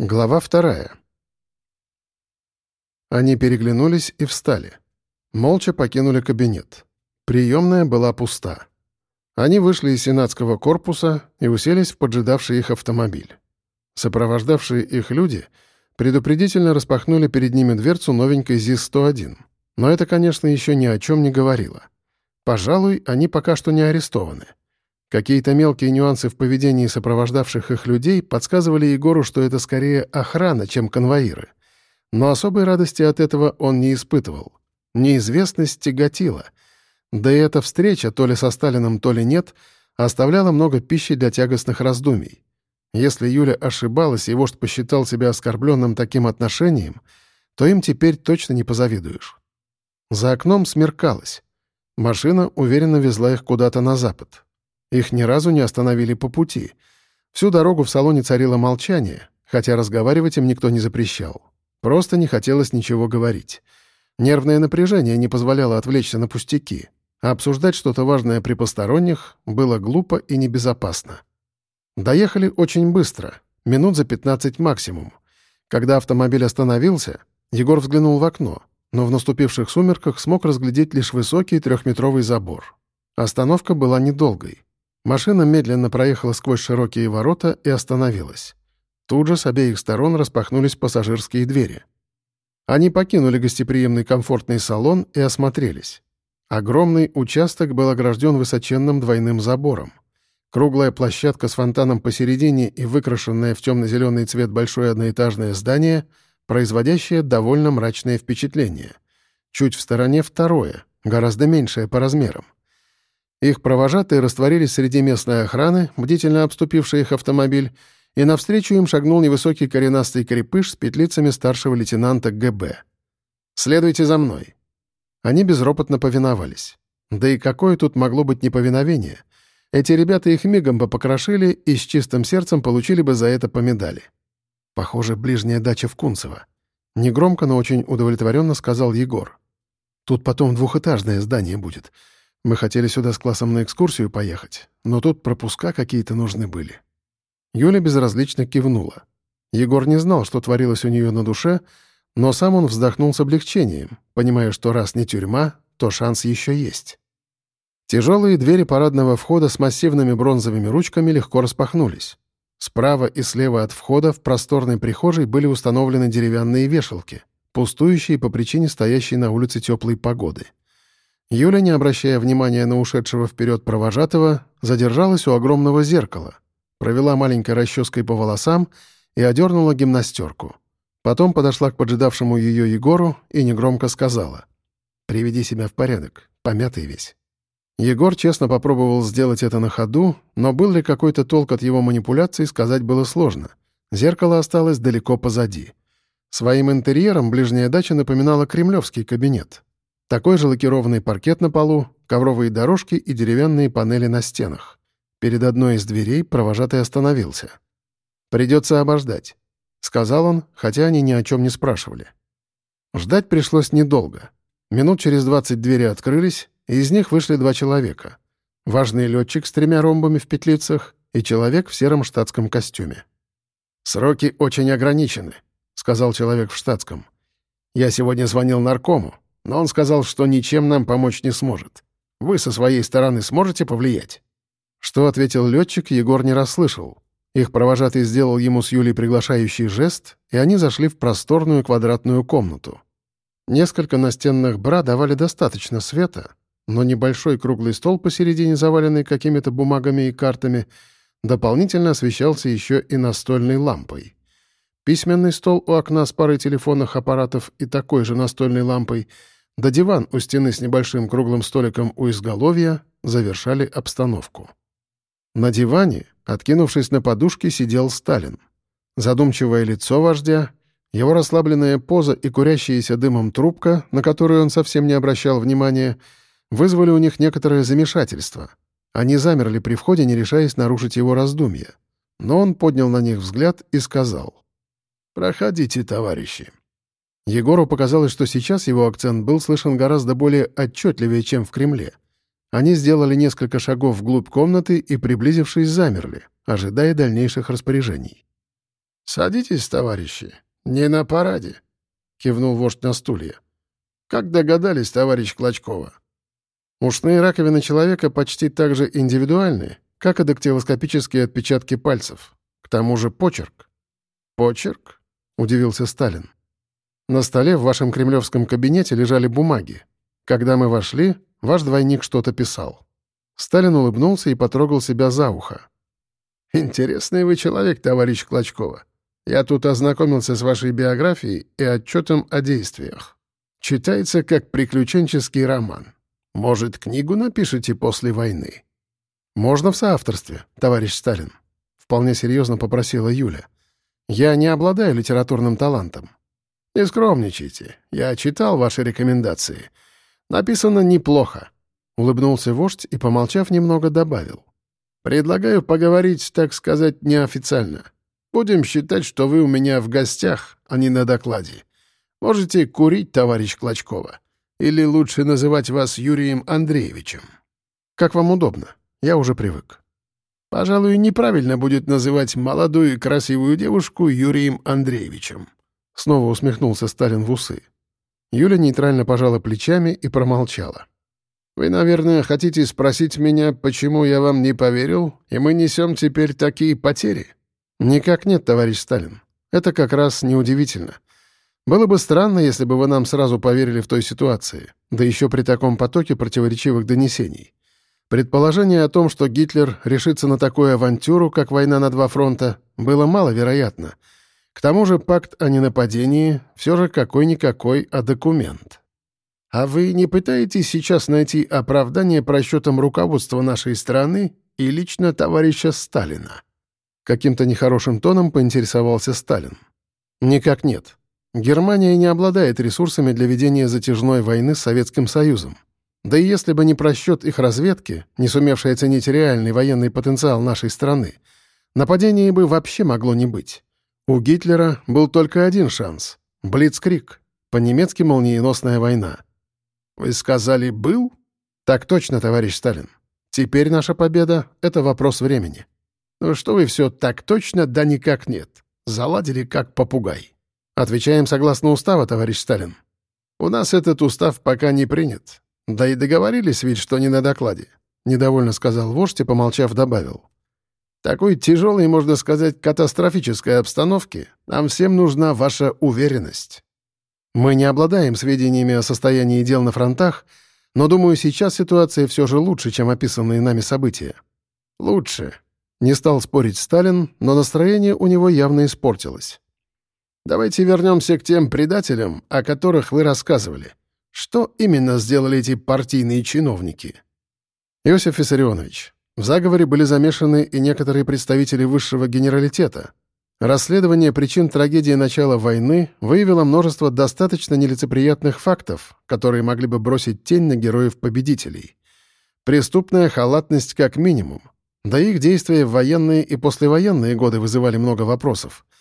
Глава вторая. Они переглянулись и встали. Молча покинули кабинет. Приемная была пуста. Они вышли из сенатского корпуса и уселись в поджидавший их автомобиль. Сопровождавшие их люди предупредительно распахнули перед ними дверцу новенькой ЗИС-101. Но это, конечно, еще ни о чем не говорило. Пожалуй, они пока что не арестованы. Какие-то мелкие нюансы в поведении сопровождавших их людей подсказывали Егору, что это скорее охрана, чем конвоиры. Но особой радости от этого он не испытывал. Неизвестность тяготила. Да и эта встреча, то ли со Сталином, то ли нет, оставляла много пищи для тягостных раздумий. Если Юля ошибалась и вождь посчитал себя оскорбленным таким отношением, то им теперь точно не позавидуешь. За окном смеркалось. Машина уверенно везла их куда-то на запад. Их ни разу не остановили по пути. Всю дорогу в салоне царило молчание, хотя разговаривать им никто не запрещал. Просто не хотелось ничего говорить. Нервное напряжение не позволяло отвлечься на пустяки, а обсуждать что-то важное при посторонних было глупо и небезопасно. Доехали очень быстро, минут за 15 максимум. Когда автомобиль остановился, Егор взглянул в окно, но в наступивших сумерках смог разглядеть лишь высокий трехметровый забор. Остановка была недолгой. Машина медленно проехала сквозь широкие ворота и остановилась. Тут же с обеих сторон распахнулись пассажирские двери. Они покинули гостеприимный комфортный салон и осмотрелись. Огромный участок был огражден высоченным двойным забором. Круглая площадка с фонтаном посередине и выкрашенное в темно-зеленый цвет большое одноэтажное здание, производящее довольно мрачное впечатление. Чуть в стороне второе, гораздо меньшее по размерам. Их провожатые растворились среди местной охраны, бдительно обступившей их автомобиль, и навстречу им шагнул невысокий коренастый крепыш с петлицами старшего лейтенанта ГБ. «Следуйте за мной». Они безропотно повиновались. Да и какое тут могло быть неповиновение? Эти ребята их мигом бы покрошили и с чистым сердцем получили бы за это по медали. Похоже, ближняя дача в Кунцево. Негромко, но очень удовлетворенно сказал Егор. Тут потом двухэтажное здание будет — мы хотели сюда с классом на экскурсию поехать, но тут пропуска какие-то нужны были». Юля безразлично кивнула. Егор не знал, что творилось у нее на душе, но сам он вздохнул с облегчением, понимая, что раз не тюрьма, то шанс еще есть. Тяжелые двери парадного входа с массивными бронзовыми ручками легко распахнулись. Справа и слева от входа в просторной прихожей были установлены деревянные вешалки, пустующие по причине стоящей на улице теплой погоды — Юля, не обращая внимания на ушедшего вперед провожатого, задержалась у огромного зеркала, провела маленькой расческой по волосам и одернула гимнастерку. Потом подошла к поджидавшему ее Егору и негромко сказала «Приведи себя в порядок, помятый весь». Егор честно попробовал сделать это на ходу, но был ли какой-то толк от его манипуляций, сказать было сложно. Зеркало осталось далеко позади. Своим интерьером ближняя дача напоминала кремлевский кабинет — такой же лакированный паркет на полу, ковровые дорожки и деревянные панели на стенах. Перед одной из дверей провожатый остановился. «Придется обождать», — сказал он, хотя они ни о чем не спрашивали. Ждать пришлось недолго. Минут через двадцать двери открылись, и из них вышли два человека. Важный летчик с тремя ромбами в петлицах и человек в сером штатском костюме. «Сроки очень ограничены», — сказал человек в штатском. «Я сегодня звонил наркому но он сказал, что ничем нам помочь не сможет. Вы со своей стороны сможете повлиять?» Что ответил летчик, Егор не расслышал. Их провожатый сделал ему с Юлей приглашающий жест, и они зашли в просторную квадратную комнату. Несколько настенных бра давали достаточно света, но небольшой круглый стол посередине, заваленный какими-то бумагами и картами, дополнительно освещался еще и настольной лампой. Письменный стол у окна с парой телефонных аппаратов и такой же настольной лампой — да диван у стены с небольшим круглым столиком у изголовья завершали обстановку. На диване, откинувшись на подушке, сидел Сталин. Задумчивое лицо вождя, его расслабленная поза и курящаяся дымом трубка, на которую он совсем не обращал внимания, вызвали у них некоторое замешательство. Они замерли при входе, не решаясь нарушить его раздумья. Но он поднял на них взгляд и сказал. «Проходите, товарищи. Егору показалось, что сейчас его акцент был слышен гораздо более отчетливее, чем в Кремле. Они сделали несколько шагов вглубь комнаты и, приблизившись, замерли, ожидая дальнейших распоряжений. «Садитесь, товарищи, не на параде», — кивнул вождь на стулья. «Как догадались, товарищ Клочкова?» Ушные раковины человека почти так же индивидуальны, как и дактилоскопические отпечатки пальцев. К тому же почерк. «Почерк?» — удивился Сталин. «На столе в вашем кремлевском кабинете лежали бумаги. Когда мы вошли, ваш двойник что-то писал». Сталин улыбнулся и потрогал себя за ухо. «Интересный вы человек, товарищ Клочкова. Я тут ознакомился с вашей биографией и отчетом о действиях. Читается как приключенческий роман. Может, книгу напишете после войны?» «Можно в соавторстве, товарищ Сталин», — вполне серьезно попросила Юля. «Я не обладаю литературным талантом». «Не скромничайте. Я читал ваши рекомендации. Написано неплохо», — улыбнулся вождь и, помолчав немного, добавил. «Предлагаю поговорить, так сказать, неофициально. Будем считать, что вы у меня в гостях, а не на докладе. Можете курить, товарищ Клочкова. Или лучше называть вас Юрием Андреевичем. Как вам удобно. Я уже привык. Пожалуй, неправильно будет называть молодую и красивую девушку Юрием Андреевичем. Снова усмехнулся Сталин в усы. Юля нейтрально пожала плечами и промолчала. «Вы, наверное, хотите спросить меня, почему я вам не поверил, и мы несем теперь такие потери?» «Никак нет, товарищ Сталин. Это как раз неудивительно. Было бы странно, если бы вы нам сразу поверили в той ситуации, да еще при таком потоке противоречивых донесений. Предположение о том, что Гитлер решится на такую авантюру, как война на два фронта, было маловероятно. К тому же пакт о ненападении все же какой-никакой, а документ. А вы не пытаетесь сейчас найти оправдание просчетам руководства нашей страны и лично товарища Сталина?» Каким-то нехорошим тоном поинтересовался Сталин. «Никак нет. Германия не обладает ресурсами для ведения затяжной войны с Советским Союзом. Да и если бы не просчет их разведки, не сумевшей оценить реальный военный потенциал нашей страны, нападения бы вообще могло не быть. У Гитлера был только один шанс — Блицкрик, по-немецки молниеносная война. «Вы сказали «был»?» «Так точно, товарищ Сталин. Теперь наша победа — это вопрос времени». «Ну что вы все так точно, да никак нет. Заладили как попугай». Отвечаем согласно устава, товарищ Сталин. У нас этот устав пока не принят. Да и договорились ведь, что не на докладе. Недовольно сказал вождь и, помолчав, добавил. Такой тяжелой, можно сказать, катастрофической обстановке нам всем нужна ваша уверенность. Мы не обладаем сведениями о состоянии дел на фронтах, но, думаю, сейчас ситуация все же лучше, чем описанные нами события. Лучше. Не стал спорить Сталин, но настроение у него явно испортилось. Давайте вернемся к тем предателям, о которых вы рассказывали. Что именно сделали эти партийные чиновники? Иосиф Виссарионович, в заговоре были замешаны и некоторые представители высшего генералитета. Расследование причин трагедии начала войны выявило множество достаточно нелицеприятных фактов, которые могли бы бросить тень на героев-победителей. Преступная халатность как минимум. Да их действия в военные и послевоенные годы вызывали много вопросов —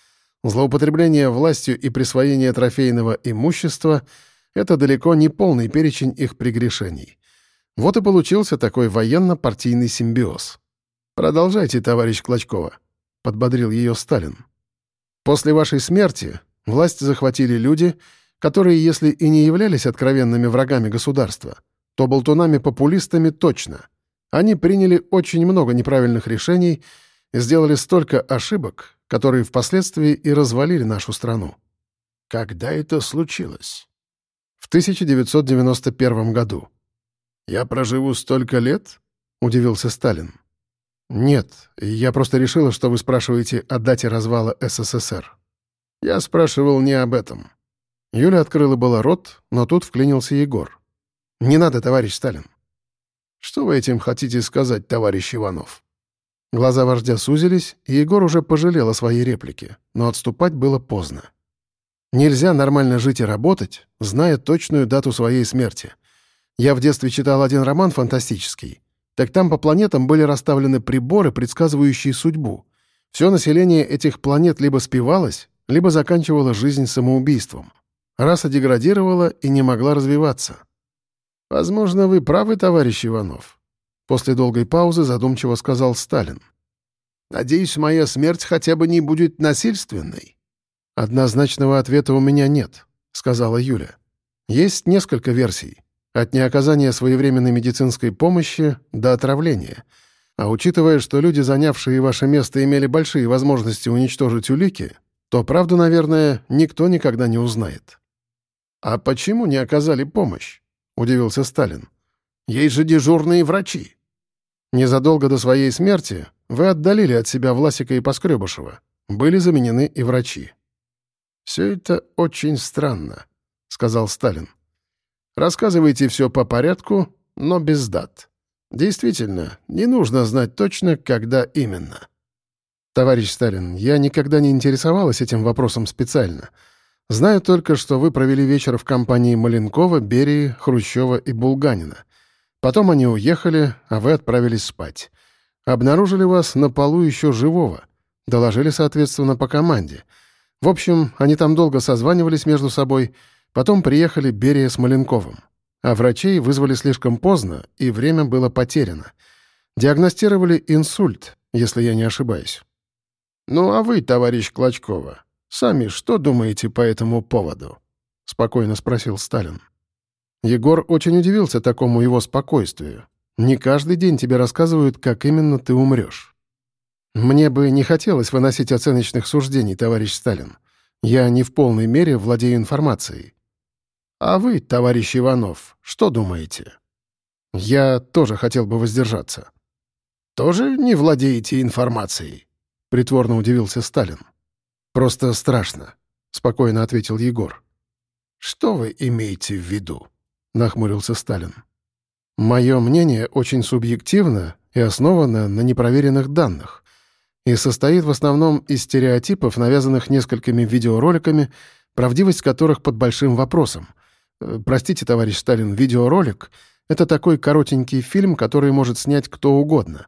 Злоупотребление властью и присвоение трофейного имущества — это далеко не полный перечень их прегрешений. Вот и получился такой военно-партийный симбиоз. «Продолжайте, товарищ Клочкова», — подбодрил ее Сталин. «После вашей смерти власть захватили люди, которые, если и не являлись откровенными врагами государства, то болтунами-популистами точно. Они приняли очень много неправильных решений и сделали столько ошибок, которые впоследствии и развалили нашу страну. Когда это случилось? В 1991 году. «Я проживу столько лет?» — удивился Сталин. «Нет, я просто решила, что вы спрашиваете о дате развала СССР». «Я спрашивал не об этом». Юля открыла было рот, но тут вклинился Егор. «Не надо, товарищ Сталин». «Что вы этим хотите сказать, товарищ Иванов?» Глаза вождя сузились, и Егор уже пожалел о своей реплике, но отступать было поздно. Нельзя нормально жить и работать, зная точную дату своей смерти. Я в детстве читал один роман фантастический. Так там по планетам были расставлены приборы, предсказывающие судьбу. Все население этих планет либо спивалось, либо заканчивало жизнь самоубийством. Раса деградировала и не могла развиваться. «Возможно, вы правы, товарищ Иванов», После долгой паузы задумчиво сказал Сталин. Надеюсь, моя смерть хотя бы не будет насильственной». «Однозначного ответа у меня нет», — сказала Юля. «Есть несколько версий. От неоказания своевременной медицинской помощи до отравления. А учитывая, что люди, занявшие ваше место, имели большие возможности уничтожить улики, то правду, наверное, никто никогда не узнает». «А почему не оказали помощь?» — удивился Сталин. «Есть же дежурные врачи». Незадолго до своей смерти вы отдалили от себя Власика и Поскребышева. Были заменены и врачи. «Все это очень странно», — сказал Сталин. «Рассказывайте все по порядку, но без дат. Действительно, не нужно знать точно, когда именно». «Товарищ Сталин, я никогда не интересовалась этим вопросом специально. Знаю только, что вы провели вечер в компании Маленкова, Берии, Хрущева и Булганина. Потом они уехали, а вы отправились спать. Обнаружили вас на полу еще живого. Доложили, соответственно, по команде — в общем, они там долго созванивались между собой, потом приехали Берия с Маленковым. А врачей вызвали слишком поздно, и время было потеряно. Диагностировали инсульт, если я не ошибаюсь. «Ну а вы, товарищ Клочкова, сами что думаете по этому поводу?» — спокойно спросил Сталин. Егор очень удивился такому его спокойствию. Не каждый день тебе рассказывают, как именно ты умрешь. Мне бы не хотелось выносить оценочных суждений, товарищ Сталин. Я не в полной мере владею информацией. А вы, товарищ Иванов, что думаете? Я тоже хотел бы воздержаться. Тоже не владеете информацией? Притворно удивился Сталин. Просто страшно, спокойно ответил Егор. Что вы имеете в виду? Нахмурился Сталин. Мое мнение очень субъективно и основано на непроверенных данных и состоит в основном из стереотипов, навязанных несколькими видеороликами, правдивость которых под большим вопросом. Э, простите, товарищ Сталин, видеоролик — это такой коротенький фильм, который может снять кто угодно.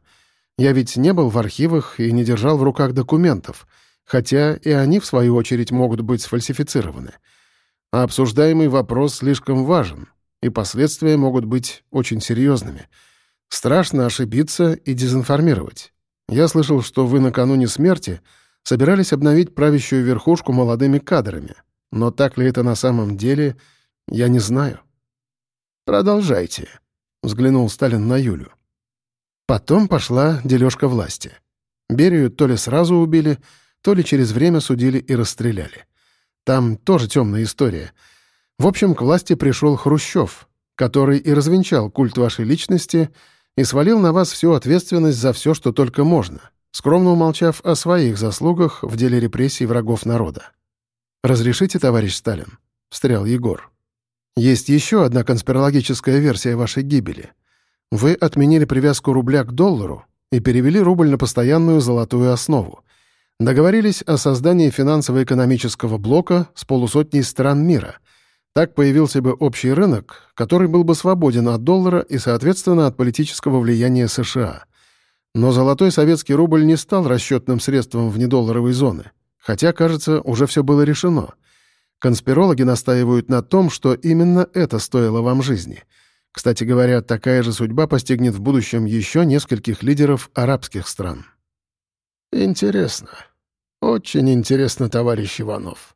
Я ведь не был в архивах и не держал в руках документов, хотя и они, в свою очередь, могут быть сфальсифицированы. А обсуждаемый вопрос слишком важен, и последствия могут быть очень серьезными. Страшно ошибиться и дезинформировать. Я слышал, что вы накануне смерти собирались обновить правящую верхушку молодыми кадрами. Но так ли это на самом деле, я не знаю. «Продолжайте», — взглянул Сталин на Юлю. Потом пошла дележка власти. Берию то ли сразу убили, то ли через время судили и расстреляли. Там тоже темная история. В общем, к власти пришел Хрущев, который и развенчал культ вашей личности — и свалил на вас всю ответственность за все, что только можно, скромно умолчав о своих заслугах в деле репрессий врагов народа. «Разрешите, товарищ Сталин?» — встрял Егор. «Есть еще одна конспирологическая версия вашей гибели. Вы отменили привязку рубля к доллару и перевели рубль на постоянную золотую основу. Договорились о создании финансово-экономического блока с полусотней стран мира — так появился бы общий рынок, который был бы свободен от доллара и, соответственно, от политического влияния США. Но золотой советский рубль не стал расчетным средством внедолларовой зоны, хотя, кажется, уже все было решено. Конспирологи настаивают на том, что именно это стоило вам жизни. Кстати говоря, такая же судьба постигнет в будущем еще нескольких лидеров арабских стран. «Интересно. Очень интересно, товарищ Иванов»,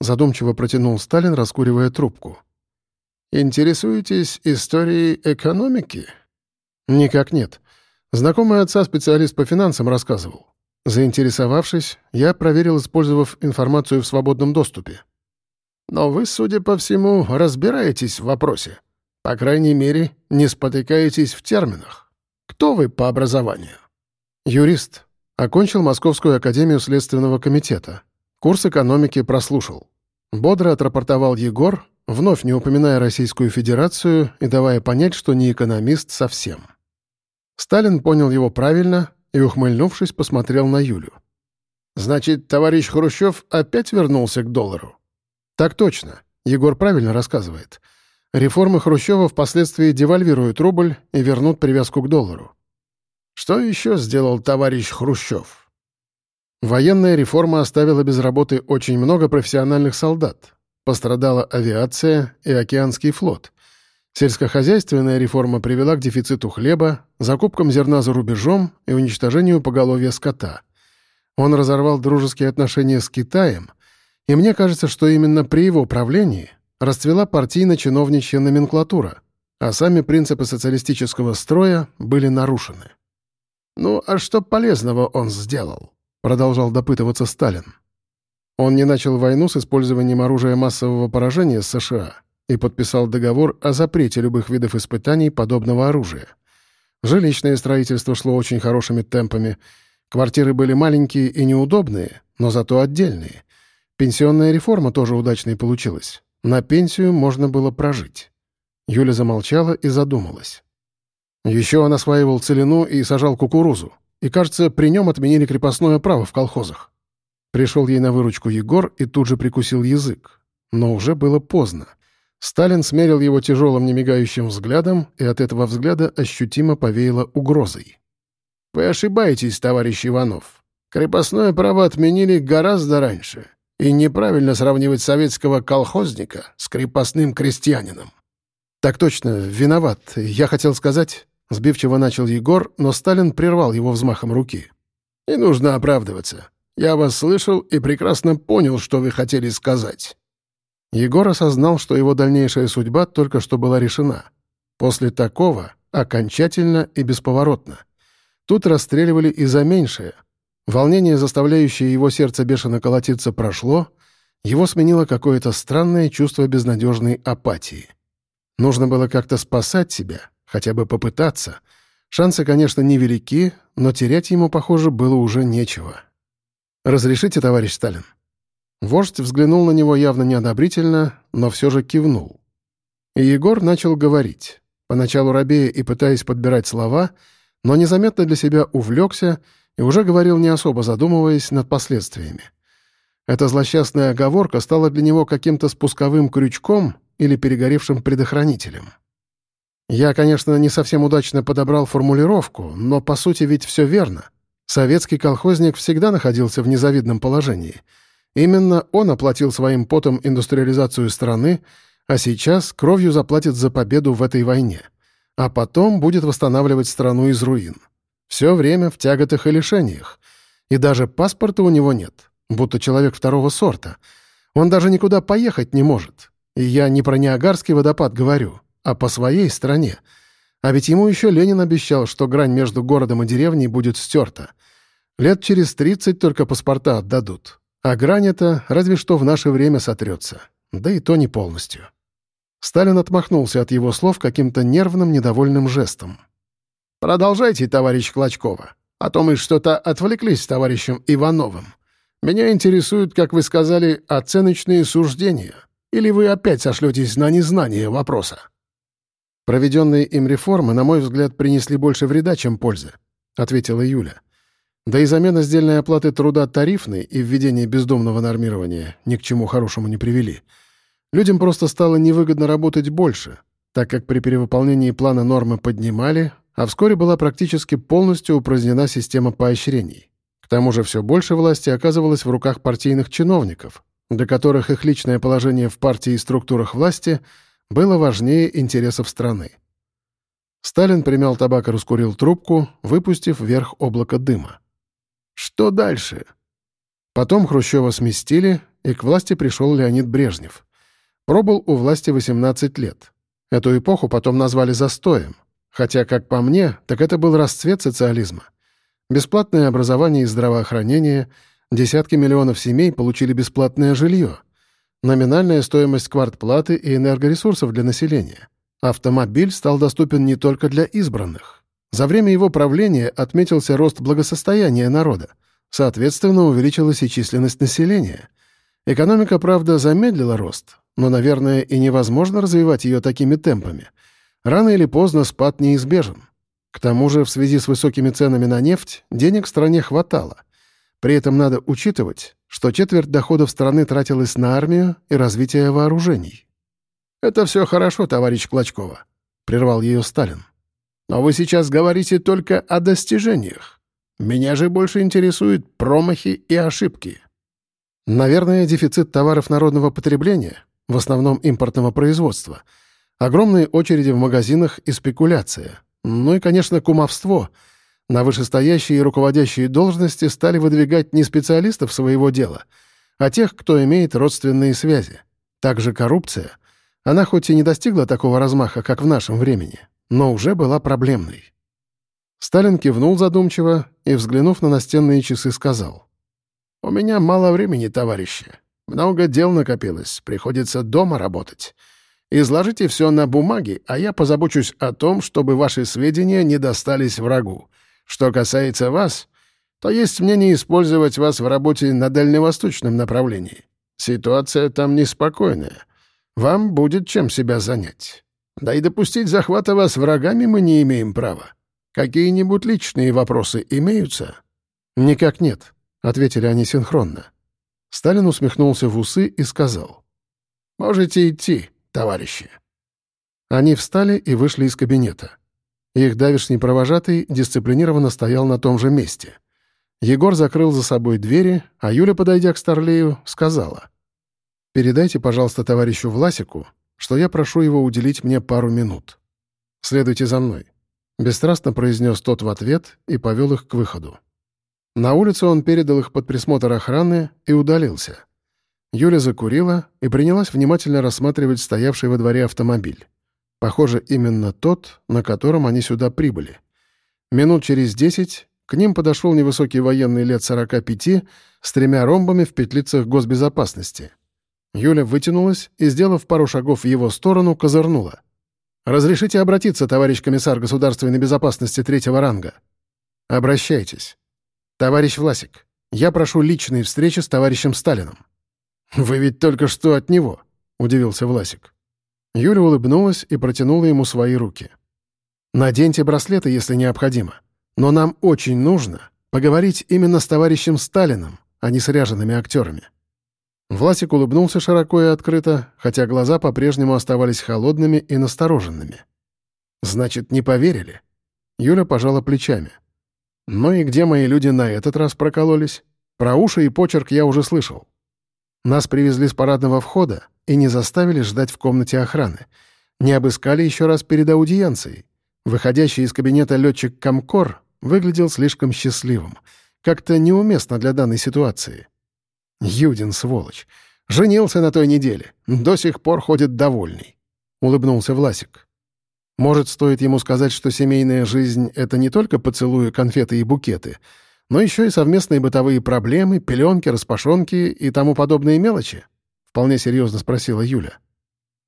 Задумчиво протянул Сталин, раскуривая трубку. «Интересуетесь историей экономики?» «Никак нет. Знакомый отца специалист по финансам рассказывал. Заинтересовавшись, я проверил, использовав информацию в свободном доступе. Но вы, судя по всему, разбираетесь в вопросе. По крайней мере, не спотыкаетесь в терминах. Кто вы по образованию? Юрист. Окончил Московскую академию Следственного комитета. Курс экономики прослушал. Бодро отрапортовал Егор, вновь не упоминая Российскую Федерацию и давая понять, что не экономист совсем. Сталин понял его правильно и, ухмыльнувшись, посмотрел на Юлю. «Значит, товарищ Хрущев опять вернулся к доллару?» «Так точно. Егор правильно рассказывает. Реформы Хрущева впоследствии девальвируют рубль и вернут привязку к доллару». «Что еще сделал товарищ Хрущев?» Военная реформа оставила без работы очень много профессиональных солдат. Пострадала авиация и океанский флот. Сельскохозяйственная реформа привела к дефициту хлеба, закупкам зерна за рубежом и уничтожению поголовья скота. Он разорвал дружеские отношения с Китаем, и мне кажется, что именно при его правлении расцвела партийно-чиновничья номенклатура, а сами принципы социалистического строя были нарушены. «Ну, а что полезного он сделал?» — продолжал допытываться Сталин. Он не начал войну с использованием оружия массового поражения с США и подписал договор о запрете любых видов испытаний подобного оружия. Жилищное строительство шло очень хорошими темпами. Квартиры были маленькие и неудобные, но зато отдельные. Пенсионная реформа тоже удачной получилась. На пенсию можно было прожить. Юля замолчала и задумалась. Еще он осваивал целину и сажал кукурузу. И, кажется, при нем отменили крепостное право в колхозах. Пришел ей на выручку Егор и тут же прикусил язык. Но уже было поздно. Сталин смерил его тяжелым немигающим взглядом, и от этого взгляда ощутимо повеяло угрозой. «Вы ошибаетесь, товарищ Иванов. Крепостное право отменили гораздо раньше, и неправильно сравнивать советского колхозника с крепостным крестьянином». «Так точно, виноват. Я хотел сказать...» Сбивчиво начал Егор, но Сталин прервал его взмахом руки. «Не нужно оправдываться. Я вас слышал и прекрасно понял, что вы хотели сказать. Егор осознал, что его дальнейшая судьба только что была решена. После такого — окончательно и бесповоротно. Тут расстреливали и за меньшее. Волнение, заставляющее его сердце бешено колотиться, прошло, его сменило какое-то странное чувство безнадежной апатии. Нужно было как-то спасать себя, хотя бы попытаться. Шансы, конечно, невелики, но терять ему, похоже, было уже нечего. «Разрешите, товарищ Сталин?» Вождь взглянул на него явно неодобрительно, но все же кивнул. И Егор начал говорить, поначалу робея и пытаясь подбирать слова, но незаметно для себя увлекся и уже говорил не особо задумываясь над последствиями. Эта злосчастная оговорка стала для него каким-то спусковым крючком или перегоревшим предохранителем. Я, конечно, не совсем удачно подобрал формулировку, но по сути ведь все верно. Советский колхозник всегда находился в незавидном положении — Именно он оплатил своим потом индустриализацию страны, а сейчас кровью заплатит за победу в этой войне. А потом будет восстанавливать страну из руин. Все время в тяготах и лишениях. И даже паспорта у него нет, будто человек второго сорта. Он даже никуда поехать не может. И я не про Ниагарский водопад говорю, а по своей стране. А ведь ему еще Ленин обещал, что грань между городом и деревней будет стерта. Лет через 30 только паспорта отдадут. А грань эта разве что в наше время сотрется. Да и то не полностью. Сталин отмахнулся от его слов каким-то нервным, недовольным жестом. «Продолжайте, товарищ Клочкова, а то мы что-то отвлеклись с товарищем Ивановым. Меня интересуют, как вы сказали, оценочные суждения. Или вы опять сошлетесь на незнание вопроса?» «Проведенные им реформы, на мой взгляд, принесли больше вреда, чем пользы», — ответила Юля. Да и замена сдельной оплаты труда тарифной и введение бездомного нормирования ни к чему хорошему не привели. Людям просто стало невыгодно работать больше, так как при перевыполнении плана нормы поднимали, а вскоре была практически полностью упразднена система поощрений. К тому же все больше власти оказывалось в руках партийных чиновников, для которых их личное положение в партии и структурах власти было важнее интересов страны. Сталин примял табак и раскурил трубку, выпустив вверх облако дыма. Что дальше? Потом Хрущева сместили, и к власти пришел Леонид Брежнев. Пробыл у власти 18 лет. Эту эпоху потом назвали застоем. Хотя, как по мне, так это был расцвет социализма. Бесплатное образование и здравоохранение, десятки миллионов семей получили бесплатное жилье, номинальная стоимость квартплаты и энергоресурсов для населения. Автомобиль стал доступен не только для избранных. За время его правления отметился рост благосостояния народа. Соответственно, увеличилась и численность населения. Экономика, правда, замедлила рост, но, наверное, и невозможно развивать ее такими темпами. Рано или поздно спад неизбежен. К тому же, в связи с высокими ценами на нефть, денег стране хватало. При этом надо учитывать, что четверть доходов страны тратилась на армию и развитие вооружений. «Это все хорошо, товарищ Клочкова», — прервал ее Сталин. Но вы сейчас говорите только о достижениях. Меня же больше интересуют промахи и ошибки. Наверное, дефицит товаров народного потребления, в основном импортного производства. Огромные очереди в магазинах и спекуляция. Ну и, конечно, кумовство. На вышестоящие и руководящие должности стали выдвигать не специалистов своего дела, а тех, кто имеет родственные связи. Также коррупция. Она хоть и не достигла такого размаха, как в нашем времени, но уже была проблемной. Сталин кивнул задумчиво и, взглянув на настенные часы, сказал. «У меня мало времени, товарищи. Много дел накопилось, приходится дома работать. Изложите все на бумаге, а я позабочусь о том, чтобы ваши сведения не достались врагу. Что касается вас, то есть мнение использовать вас в работе на дальневосточном направлении. Ситуация там неспокойная. Вам будет чем себя занять. Да и допустить захвата вас врагами мы не имеем права. Какие-нибудь личные вопросы имеются?» «Никак нет», — ответили они синхронно. Сталин усмехнулся в усы и сказал. «Можете идти, товарищи». Они встали и вышли из кабинета. Их давишний провожатый дисциплинированно стоял на том же месте. Егор закрыл за собой двери, а Юля, подойдя к Старлею, сказала. «Передайте, пожалуйста, товарищу Власику, что я прошу его уделить мне пару минут. Следуйте за мной». Бесстрастно произнес тот в ответ и повел их к выходу. На улицу он передал их под присмотр охраны и удалился. Юля закурила и принялась внимательно рассматривать стоявший во дворе автомобиль. Похоже, именно тот, на котором они сюда прибыли. Минут через десять к ним подошел невысокий военный лет 45 с тремя ромбами в петлицах госбезопасности. Юля вытянулась и, сделав пару шагов в его сторону, козырнула. «Разрешите обратиться, товарищ комиссар государственной безопасности третьего ранга?» «Обращайтесь». «Товарищ Власик, я прошу личной встречи с товарищем Сталиным». «Вы ведь только что от него», — удивился Власик. Юля улыбнулась и протянула ему свои руки. «Наденьте браслеты, если необходимо. Но нам очень нужно поговорить именно с товарищем Сталиным, а не с ряжеными актерами». Власик улыбнулся широко и открыто, хотя глаза по-прежнему оставались холодными и настороженными. «Значит, не поверили?» Юля пожала плечами. Ну и где мои люди на этот раз прокололись? Про уши и почерк я уже слышал. Нас привезли с парадного входа и не заставили ждать в комнате охраны. Не обыскали еще раз перед аудиенцией. Выходящий из кабинета летчик Комкор выглядел слишком счастливым. Как-то неуместно для данной ситуации. Юдин, сволочь. Женился на той неделе. До сих пор ходит довольный. Улыбнулся Власик. Может, стоит ему сказать, что семейная жизнь — это не только поцелуи, конфеты и букеты, но еще и совместные бытовые проблемы, пеленки, распашонки и тому подобные мелочи? Вполне серьезно спросила Юля.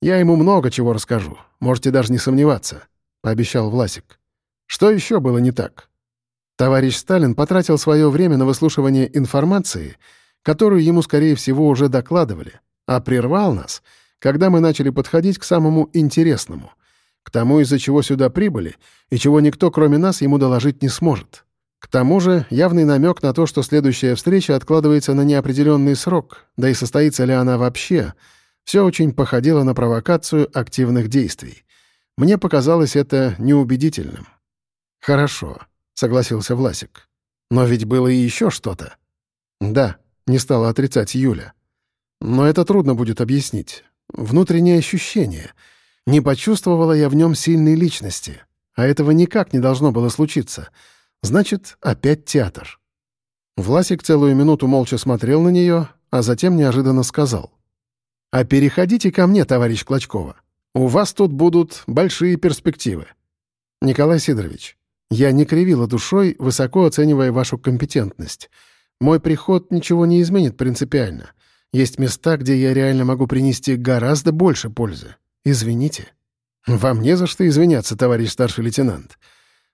«Я ему много чего расскажу, можете даже не сомневаться», — пообещал Власик. «Что еще было не так?» Товарищ Сталин потратил свое время на выслушивание информации, которую ему, скорее всего, уже докладывали, а прервал нас, когда мы начали подходить к самому интересному — к тому, из-за чего сюда прибыли, и чего никто, кроме нас, ему доложить не сможет. К тому же явный намек на то, что следующая встреча откладывается на неопределенный срок, да и состоится ли она вообще, все очень походило на провокацию активных действий. Мне показалось это неубедительным. «Хорошо», — согласился Власик. «Но ведь было и еще что-то». «Да», — не стала отрицать Юля. «Но это трудно будет объяснить. Внутреннее ощущение — не почувствовала я в нем сильной личности, а этого никак не должно было случиться. Значит, опять театр. Власик целую минуту молча смотрел на нее, а затем неожиданно сказал. «А переходите ко мне, товарищ Клочкова. У вас тут будут большие перспективы». «Николай Сидорович, я не кривила душой, высоко оценивая вашу компетентность. Мой приход ничего не изменит принципиально. Есть места, где я реально могу принести гораздо больше пользы. «Извините». «Вам не за что извиняться, товарищ старший лейтенант.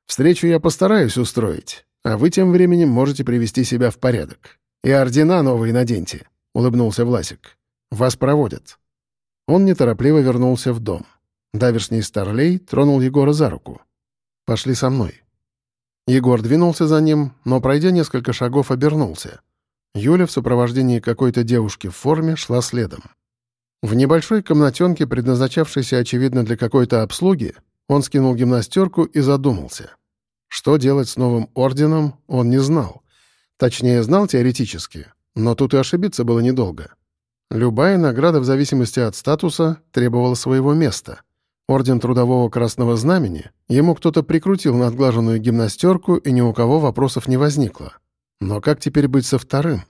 Встречу я постараюсь устроить, а вы тем временем можете привести себя в порядок. И ордена новые наденьте», — улыбнулся Власик. «Вас проводят». Он неторопливо вернулся в дом. Давишний старлей тронул Егора за руку. «Пошли со мной». Егор двинулся за ним, но, пройдя несколько шагов, обернулся. Юля в сопровождении какой-то девушки в форме шла следом. В небольшой комнатенке, предназначавшейся, очевидно, для какой-то обслуги, он скинул гимнастерку и задумался. Что делать с новым орденом, он не знал. Точнее, знал теоретически, но тут и ошибиться было недолго. Любая награда в зависимости от статуса требовала своего места. Орден Трудового Красного Знамени ему кто-то прикрутил на отглаженную гимнастерку, и ни у кого вопросов не возникло. Но как теперь быть со вторым?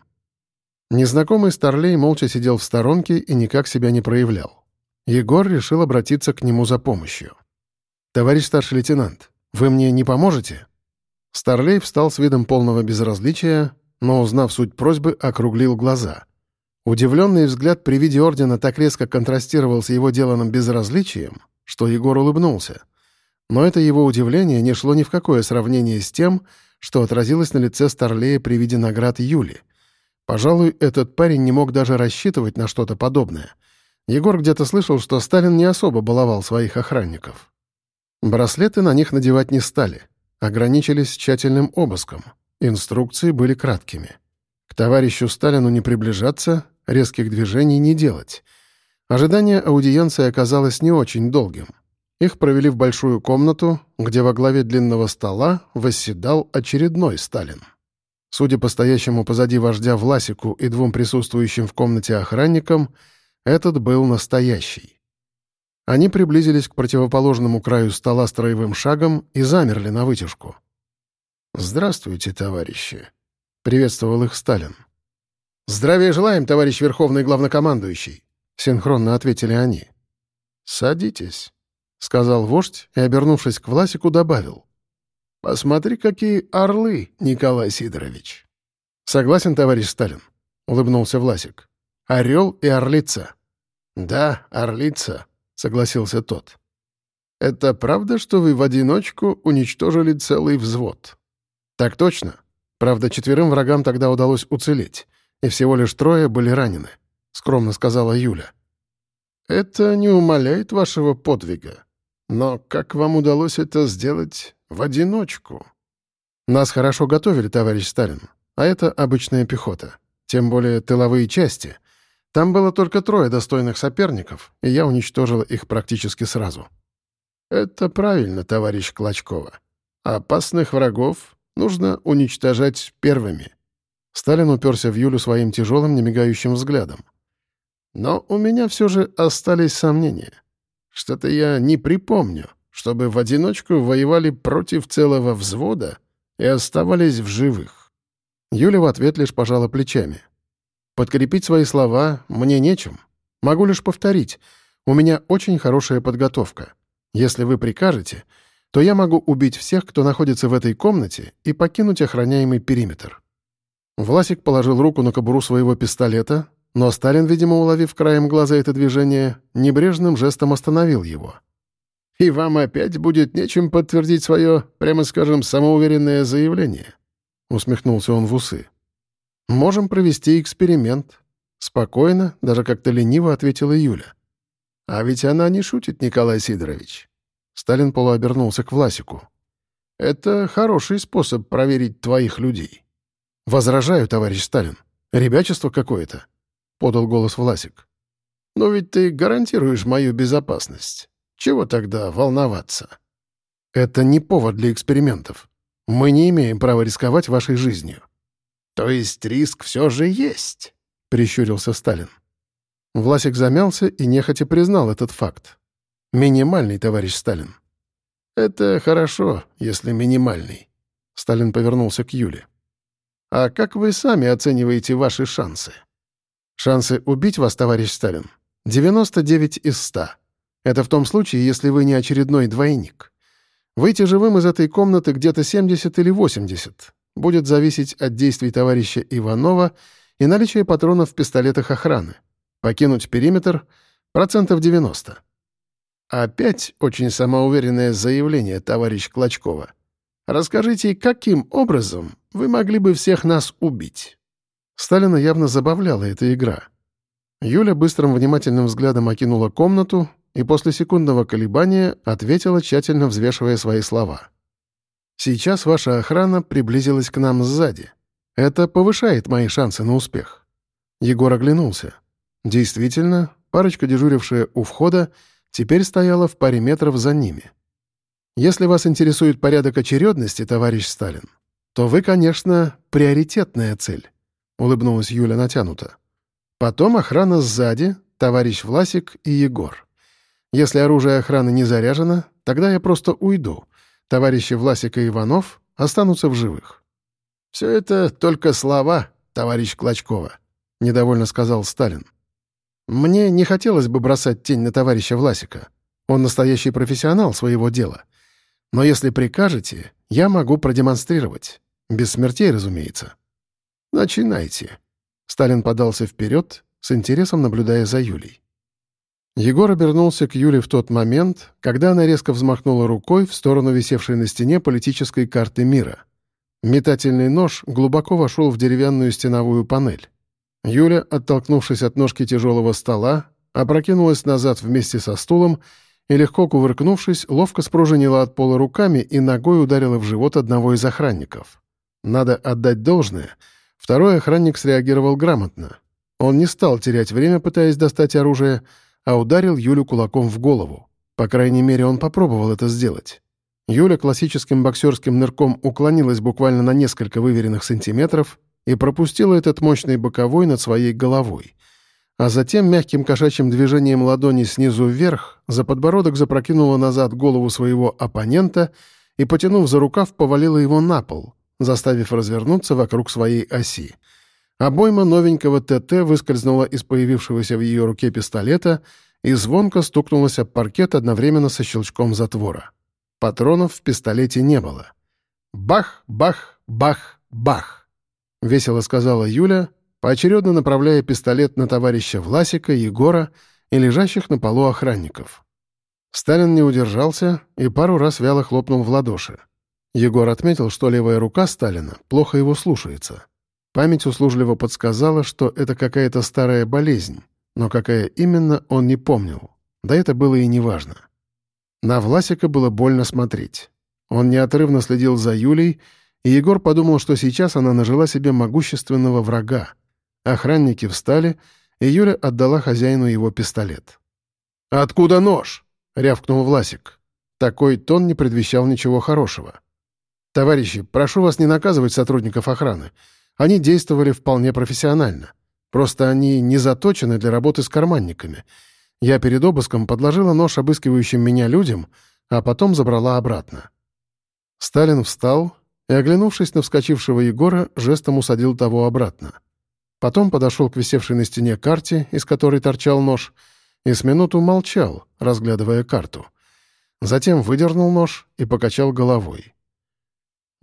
Незнакомый Старлей молча сидел в сторонке и никак себя не проявлял. Егор решил обратиться к нему за помощью. «Товарищ старший лейтенант, вы мне не поможете?» Старлей встал с видом полного безразличия, но, узнав суть просьбы, округлил глаза. Удивленный взгляд при виде ордена так резко контрастировал с его деланным безразличием, что Егор улыбнулся. Но это его удивление не шло ни в какое сравнение с тем, что отразилось на лице Старлея при виде наград Юли. Пожалуй, этот парень не мог даже рассчитывать на что-то подобное. Егор где-то слышал, что Сталин не особо баловал своих охранников. Браслеты на них надевать не стали, ограничились тщательным обыском. Инструкции были краткими. К товарищу Сталину не приближаться, резких движений не делать — Ожидание аудиенции оказалось не очень долгим. Их провели в большую комнату, где во главе длинного стола восседал очередной Сталин. Судя по стоящему позади вождя Власику и двум присутствующим в комнате охранникам, этот был настоящий. Они приблизились к противоположному краю стола строевым шагом и замерли на вытяжку. «Здравствуйте, товарищи», — приветствовал их Сталин. «Здравия желаем, товарищ Верховный Главнокомандующий», — синхронно ответили они. «Садитесь», — сказал вождь и, обернувшись к Власику, добавил. «Посмотри, какие орлы, Николай Сидорович». «Согласен, товарищ Сталин», — улыбнулся Власик. «Орел и орлица». «Да, орлица», — согласился тот. «Это правда, что вы в одиночку уничтожили целый взвод?» «Так точно. Правда, четверым врагам тогда удалось уцелеть, и всего лишь трое были ранены скромно сказала Юля. «Это не умаляет вашего подвига. Но как вам удалось это сделать в одиночку?» «Нас хорошо готовили, товарищ Сталин, а это обычная пехота, тем более тыловые части. Там было только трое достойных соперников, и я уничтожила их практически сразу». «Это правильно, товарищ Клочкова. Опасных врагов нужно уничтожать первыми». Сталин уперся в Юлю своим тяжелым, немигающим взглядом. Но у меня все же остались сомнения. Что-то я не припомню, чтобы в одиночку воевали против целого взвода и оставались в живых. Юля в ответ лишь пожала плечами. Подкрепить свои слова мне нечем. Могу лишь повторить. У меня очень хорошая подготовка. Если вы прикажете, то я могу убить всех, кто находится в этой комнате, и покинуть охраняемый периметр». Власик положил руку на кобуру своего пистолета, но Сталин, видимо, уловив краем глаза это движение, небрежным жестом остановил его. «И вам опять будет нечем подтвердить свое, прямо скажем, самоуверенное заявление?» — усмехнулся он в усы. «Можем провести эксперимент». Спокойно, даже как-то лениво ответила Юля. «А ведь она не шутит, Николай Сидорович». Сталин полуобернулся к Власику. «Это хороший способ проверить твоих людей». «Возражаю, товарищ Сталин. Ребячество какое-то. — подал голос Власик. «Но ведь ты гарантируешь мою безопасность. Чего тогда волноваться?» «Это не повод для экспериментов. Мы не имеем права рисковать вашей жизнью». «То есть риск все же есть?» — прищурился Сталин. Власик замялся и нехотя признал этот факт. «Минимальный, товарищ Сталин». «Это хорошо, если минимальный». Сталин повернулся к Юле. «А как вы сами оцениваете ваши шансы?» Шансы убить вас, товарищ Сталин, 99 из 100. Это в том случае, если вы не очередной двойник. Выйти живым из этой комнаты где-то 70 или 80. Будет зависеть от действий товарища Иванова и наличия патронов в пистолетах охраны. Покинуть периметр — процентов 90. Опять очень самоуверенное заявление, товарищ Клочкова. Расскажите, каким образом вы могли бы всех нас убить? Сталина явно забавляла эта игра. Юля быстрым внимательным взглядом окинула комнату и после секундного колебания ответила, тщательно взвешивая свои слова. «Сейчас ваша охрана приблизилась к нам сзади. Это повышает мои шансы на успех». Егор оглянулся. Действительно, парочка, дежурившая у входа, теперь стояла в паре метров за ними. «Если вас интересует порядок очередности, товарищ Сталин, то вы, конечно, приоритетная цель. — улыбнулась Юля натянуто. «Потом охрана сзади, товарищ Власик и Егор. Если оружие охраны не заряжено, тогда я просто уйду. Товарищи Власика и Иванов останутся в живых». «Все это только слова, товарищ Клочкова», — недовольно сказал Сталин. «Мне не хотелось бы бросать тень на товарища Власика. Он настоящий профессионал своего дела. Но если прикажете, я могу продемонстрировать. Без смертей, разумеется». «Начинайте». Сталин подался вперед, с интересом наблюдая за Юлей. Егор обернулся к Юле в тот момент, когда она резко взмахнула рукой в сторону висевшей на стене политической карты мира. Метательный нож глубоко вошел в деревянную стеновую панель. Юля, оттолкнувшись от ножки тяжелого стола, опрокинулась назад вместе со стулом и, легко кувыркнувшись, ловко спружинила от пола руками и ногой ударила в живот одного из охранников. Надо отдать должное. Второй охранник среагировал грамотно. Он не стал терять время, пытаясь достать оружие, а ударил Юлю кулаком в голову. По крайней мере, он попробовал это сделать. Юля классическим боксерским нырком уклонилась буквально на несколько выверенных сантиметров и пропустила этот мощный боковой над своей головой. А затем мягким кошачьим движением ладони снизу вверх за подбородок запрокинула назад голову своего оппонента и, потянув за рукав, повалила его на пол, заставив развернуться вокруг своей оси. Обойма новенького ТТ выскользнула из появившегося в ее руке пистолета и звонко стукнулась об паркет одновременно со щелчком затвора. Патронов в пистолете не было. «Бах, бах, бах, бах!» — весело сказала Юля, поочередно направляя пистолет на товарища Власика, Егора и лежащих на полу охранников. Сталин не удержался и пару раз вяло хлопнул в ладоши. Егор отметил, что левая рука Сталина плохо его слушается. Память услужливо подсказала, что это какая-то старая болезнь, но какая именно, он не помнил. Да это было и неважно. На Власика было больно смотреть. Он неотрывно следил за Юлей, и Егор подумал, что сейчас она нажила себе могущественного врага. Охранники встали, и Юля отдала хозяину его пистолет. «Откуда нож?» — рявкнул Власик. Такой тон не предвещал ничего хорошего. «Товарищи, прошу вас не наказывать сотрудников охраны. Они действовали вполне профессионально. Просто они не заточены для работы с карманниками. Я перед обыском подложила нож обыскивающим меня людям, а потом забрала обратно. Сталин встал и, оглянувшись на вскочившего Егора, жестом усадил того обратно. Потом подошел к висевшей на стене карте, из которой торчал нож, и с минуту молчал, разглядывая карту. Затем выдернул нож и покачал головой.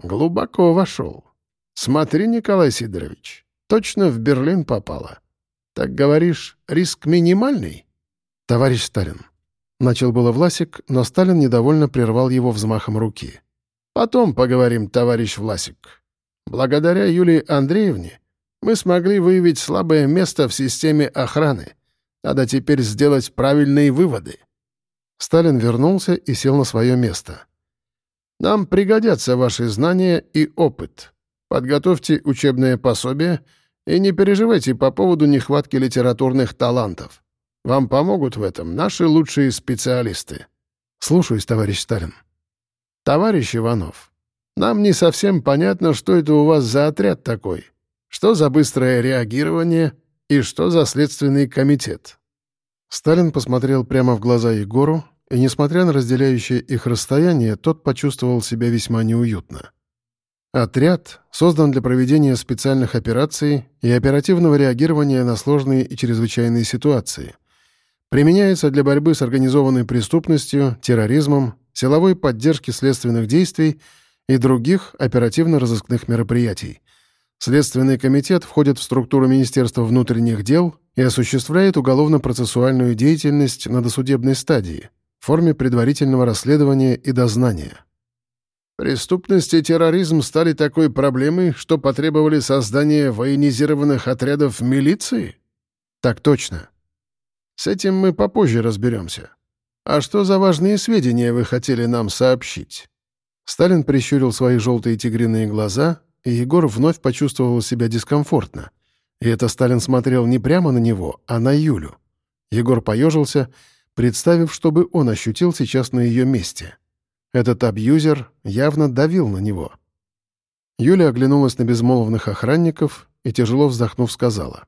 «Глубоко вошел. «Смотри, Николай Сидорович, точно в Берлин попала. Так говоришь, риск минимальный?» «Товарищ Сталин». Начал было Власик, но Сталин недовольно прервал его взмахом руки. «Потом поговорим, товарищ Власик. Благодаря Юлии Андреевне мы смогли выявить слабое место в системе охраны. Надо теперь сделать правильные выводы». Сталин вернулся и сел на свое место. «Нам пригодятся ваши знания и опыт. Подготовьте учебное пособие и не переживайте по поводу нехватки литературных талантов. Вам помогут в этом наши лучшие специалисты. Слушаюсь, товарищ Сталин. Товарищ Иванов, нам не совсем понятно, что это у вас за отряд такой. Что за быстрое реагирование и что за следственный комитет? Сталин посмотрел прямо в глаза Егору, и, несмотря на разделяющее их расстояние, тот почувствовал себя весьма неуютно. Отряд создан для проведения специальных операций и оперативного реагирования на сложные и чрезвычайные ситуации. Применяется для борьбы с организованной преступностью, терроризмом, силовой поддержки следственных действий и других оперативно-розыскных мероприятий. Следственный комитет входит в структуру Министерства внутренних дел и осуществляет уголовно-процессуальную деятельность на досудебной стадии в форме предварительного расследования и дознания. Преступность и терроризм стали такой проблемой, что потребовали создания военизированных отрядов милиции? Так точно. С этим мы попозже разберемся. А что за важные сведения вы хотели нам сообщить? Сталин прищурил свои желтые тигриные глаза, и Егор вновь почувствовал себя дискомфортно. И это Сталин смотрел не прямо на него, а на Юлю. Егор поежился, представив, чтобы он ощутил сейчас на ее месте. Этот абьюзер явно давил на него. Юля оглянулась на безмолвных охранников и, тяжело вздохнув, сказала.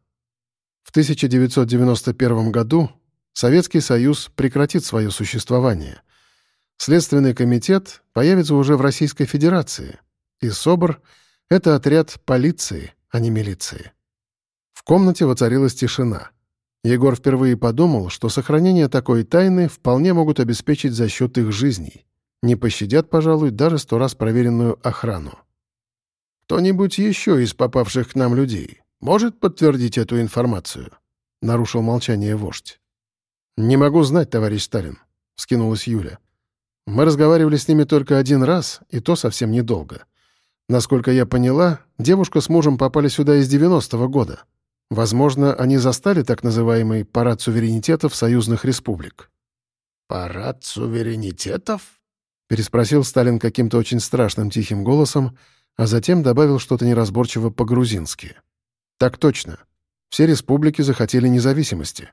В 1991 году Советский Союз прекратит свое существование. Следственный комитет появится уже в Российской Федерации, и СОБР — это отряд полиции, а не милиции. В комнате воцарилась тишина. Егор впервые подумал, что сохранение такой тайны вполне могут обеспечить за счет их жизней. Не пощадят, пожалуй, даже сто раз проверенную охрану. «Кто-нибудь еще из попавших к нам людей может подтвердить эту информацию?» — нарушил молчание вождь. «Не могу знать, товарищ Сталин», — вскинулась Юля. «Мы разговаривали с ними только один раз, и то совсем недолго. Насколько я поняла, девушка с мужем попали сюда из 90-го года. Возможно, они застали так называемый «парад суверенитетов союзных республик». «Парад суверенитетов?» — переспросил Сталин каким-то очень страшным тихим голосом, а затем добавил что-то неразборчиво по-грузински. «Так точно. Все республики захотели независимости».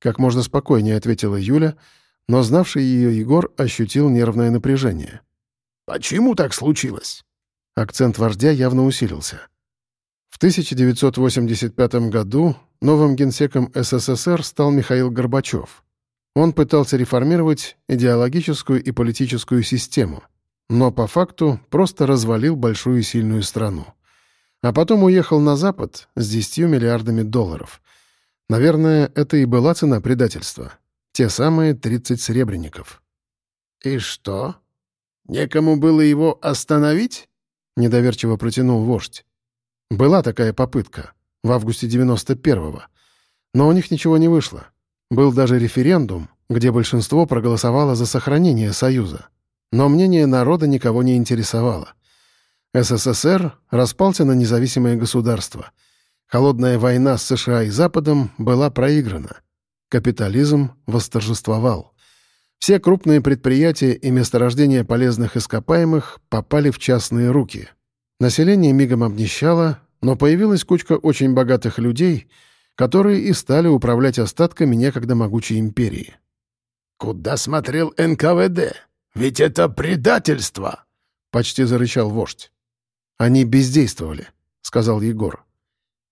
Как можно спокойнее ответила Юля, но знавший ее Егор ощутил нервное напряжение. «Почему так случилось?» Акцент вождя явно усилился. В 1985 году новым генсеком СССР стал Михаил Горбачев. Он пытался реформировать идеологическую и политическую систему, но по факту просто развалил большую и сильную страну. А потом уехал на Запад с 10 миллиардами долларов. Наверное, это и была цена предательства. Те самые 30 сребреников. «И что? Некому было его остановить?» — недоверчиво протянул вождь. Была такая попытка в августе 91-го, но у них ничего не вышло. Был даже референдум, где большинство проголосовало за сохранение Союза. Но мнение народа никого не интересовало. СССР распался на независимое государство. Холодная война с США и Западом была проиграна. Капитализм восторжествовал. Все крупные предприятия и месторождения полезных ископаемых попали в частные руки — Население мигом обнищало, но появилась кучка очень богатых людей, которые и стали управлять остатками некогда могучей империи. «Куда смотрел НКВД? Ведь это предательство!» — почти зарычал вождь. «Они бездействовали», — сказал Егор.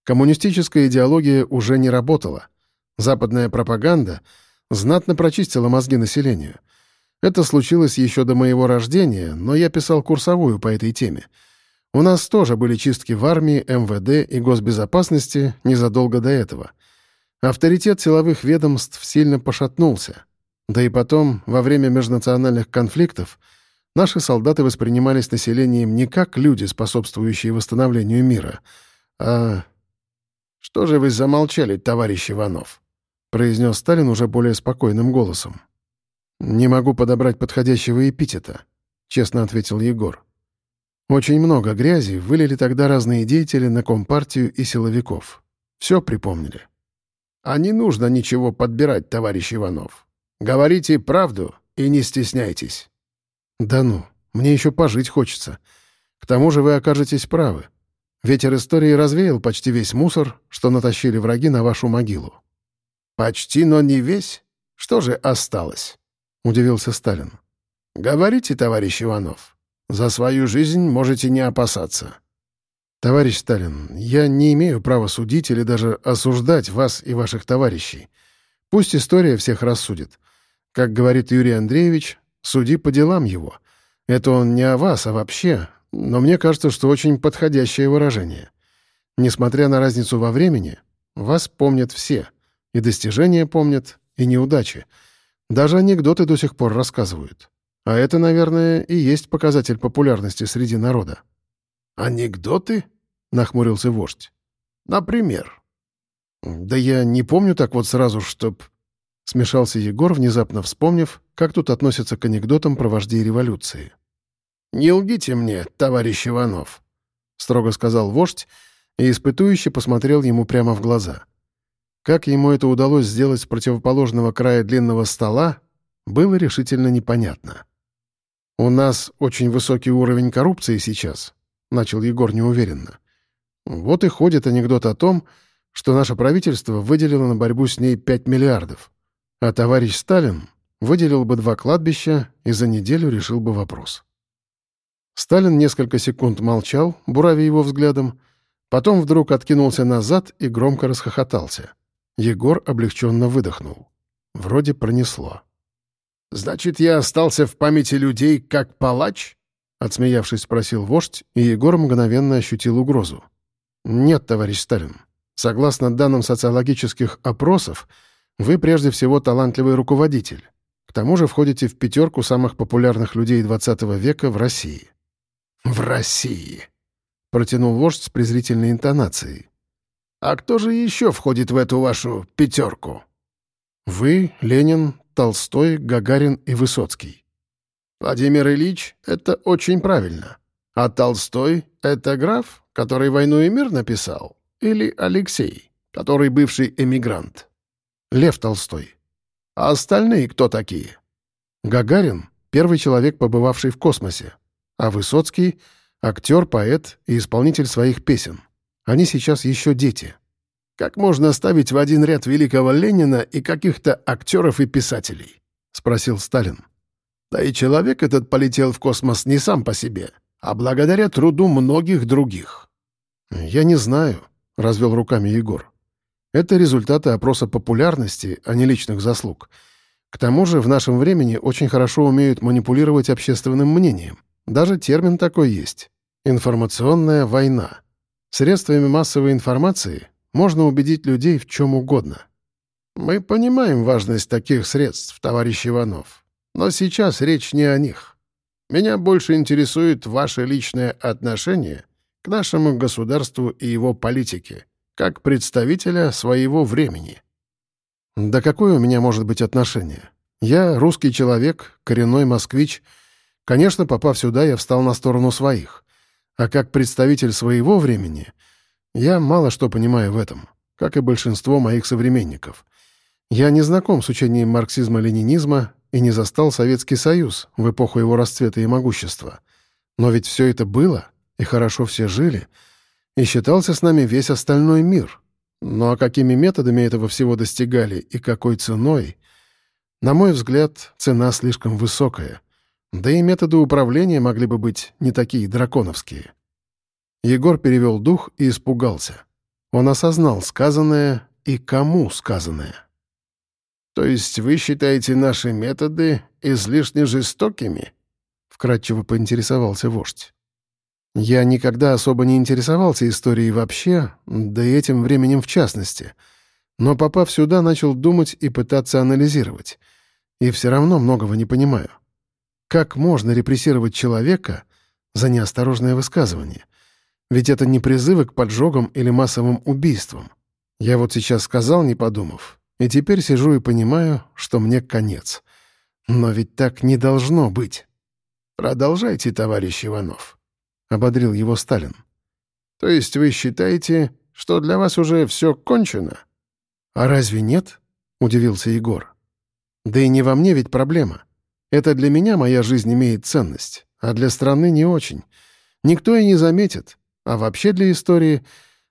Коммунистическая идеология уже не работала. Западная пропаганда знатно прочистила мозги населению. Это случилось еще до моего рождения, но я писал курсовую по этой теме — у нас тоже были чистки в армии, МВД и госбезопасности незадолго до этого. Авторитет силовых ведомств сильно пошатнулся. Да и потом, во время межнациональных конфликтов, наши солдаты воспринимались населением не как люди, способствующие восстановлению мира, а... «Что же вы замолчали, товарищ Иванов?» — произнес Сталин уже более спокойным голосом. «Не могу подобрать подходящего эпитета», — честно ответил Егор. Очень много грязи вылили тогда разные деятели на Компартию и силовиков. Все припомнили. А не нужно ничего подбирать, товарищ Иванов. Говорите правду и не стесняйтесь. Да ну, мне еще пожить хочется. К тому же вы окажетесь правы. Ветер истории развеял почти весь мусор, что натащили враги на вашу могилу. «Почти, но не весь? Что же осталось?» — удивился Сталин. «Говорите, товарищ Иванов». За свою жизнь можете не опасаться». «Товарищ Сталин, я не имею права судить или даже осуждать вас и ваших товарищей. Пусть история всех рассудит. Как говорит Юрий Андреевич, суди по делам его. Это он не о вас, а вообще, но мне кажется, что очень подходящее выражение. Несмотря на разницу во времени, вас помнят все. И достижения помнят, и неудачи. Даже анекдоты до сих пор рассказывают. А это, наверное, и есть показатель популярности среди народа. «Анекдоты?» — нахмурился вождь. «Например?» «Да я не помню так вот сразу, чтоб...» Смешался Егор, внезапно вспомнив, как тут относятся к анекдотам про вождей революции. «Не лгите мне, товарищ Иванов», — строго сказал вождь и испытующе посмотрел ему прямо в глаза. Как ему это удалось сделать с противоположного края длинного стола, было решительно непонятно. «У нас очень высокий уровень коррупции сейчас», — начал Егор неуверенно. «Вот и ходит анекдот о том, что наше правительство выделило на борьбу с ней 5 миллиардов, а товарищ Сталин выделил бы два кладбища и за неделю решил бы вопрос». Сталин несколько секунд молчал, буравя его взглядом, потом вдруг откинулся назад и громко расхохотался. Егор облегченно выдохнул. Вроде пронесло. «Значит, я остался в памяти людей как палач?» Отсмеявшись, спросил вождь, и Егор мгновенно ощутил угрозу. «Нет, товарищ Сталин. Согласно данным социологических опросов, вы прежде всего талантливый руководитель. К тому же входите в пятерку самых популярных людей XX века в России». «В России», — протянул вождь с презрительной интонацией. «А кто же еще входит в эту вашу пятерку?» «Вы, Ленин, Толстой, Гагарин и Высоцкий». «Владимир Ильич — это очень правильно. А Толстой — это граф, который «Войну и мир» написал? Или Алексей, который бывший эмигрант?» «Лев Толстой». «А остальные кто такие?» «Гагарин — первый человек, побывавший в космосе а Высоцкий — актер, поэт и исполнитель своих песен. Они сейчас еще дети. Как можно ставить в один ряд великого Ленина и каких-то актеров и писателей? — спросил Сталин. Да и человек этот полетел в космос не сам по себе, а благодаря труду многих других. «Я не знаю», — развел руками Егор. «Это результаты опроса популярности, а не личных заслуг. К тому же в нашем времени очень хорошо умеют манипулировать общественным мнением. Даже термин такой есть — информационная война. Средствами массовой информации можно убедить людей в чем угодно. Мы понимаем важность таких средств, товарищ Иванов, но сейчас речь не о них. Меня больше интересует ваше личное отношение к нашему государству и его политике, как представителя своего времени. Да какое у меня может быть отношение? Я русский человек, коренной москвич — Конечно, попав сюда, я встал на сторону своих. А как представитель своего времени, я мало что понимаю в этом, как и большинство моих современников. Я не знаком с учением марксизма-ленинизма и не застал Советский Союз в эпоху его расцвета и могущества. Но ведь все это было, и хорошо все жили, и считался с нами весь остальной мир. Ну а какими методами этого всего достигали и какой ценой? На мой взгляд, цена слишком высокая — да и методы управления могли бы быть не такие драконовские. Егор перевел дух и испугался. Он осознал сказанное и кому сказанное. «То есть вы считаете наши методы излишне жестокими?» — вкратчиво поинтересовался вождь. «Я никогда особо не интересовался историей вообще, да и этим временем в частности. Но, попав сюда, начал думать и пытаться анализировать. И все равно многого не понимаю. Как можно репрессировать человека за неосторожное высказывание? Ведь это не призывы к поджогам или массовым убийствам. Я вот сейчас сказал, не подумав, и теперь сижу и понимаю, что мне конец. Но ведь так не должно быть. «Продолжайте, товарищ Иванов», — ободрил его Сталин. «То есть вы считаете, что для вас уже все кончено?» «А разве нет?» — удивился Егор. «Да и не во мне ведь проблема. Это для меня моя жизнь имеет ценность, а для страны не очень. Никто и не заметит. А вообще для истории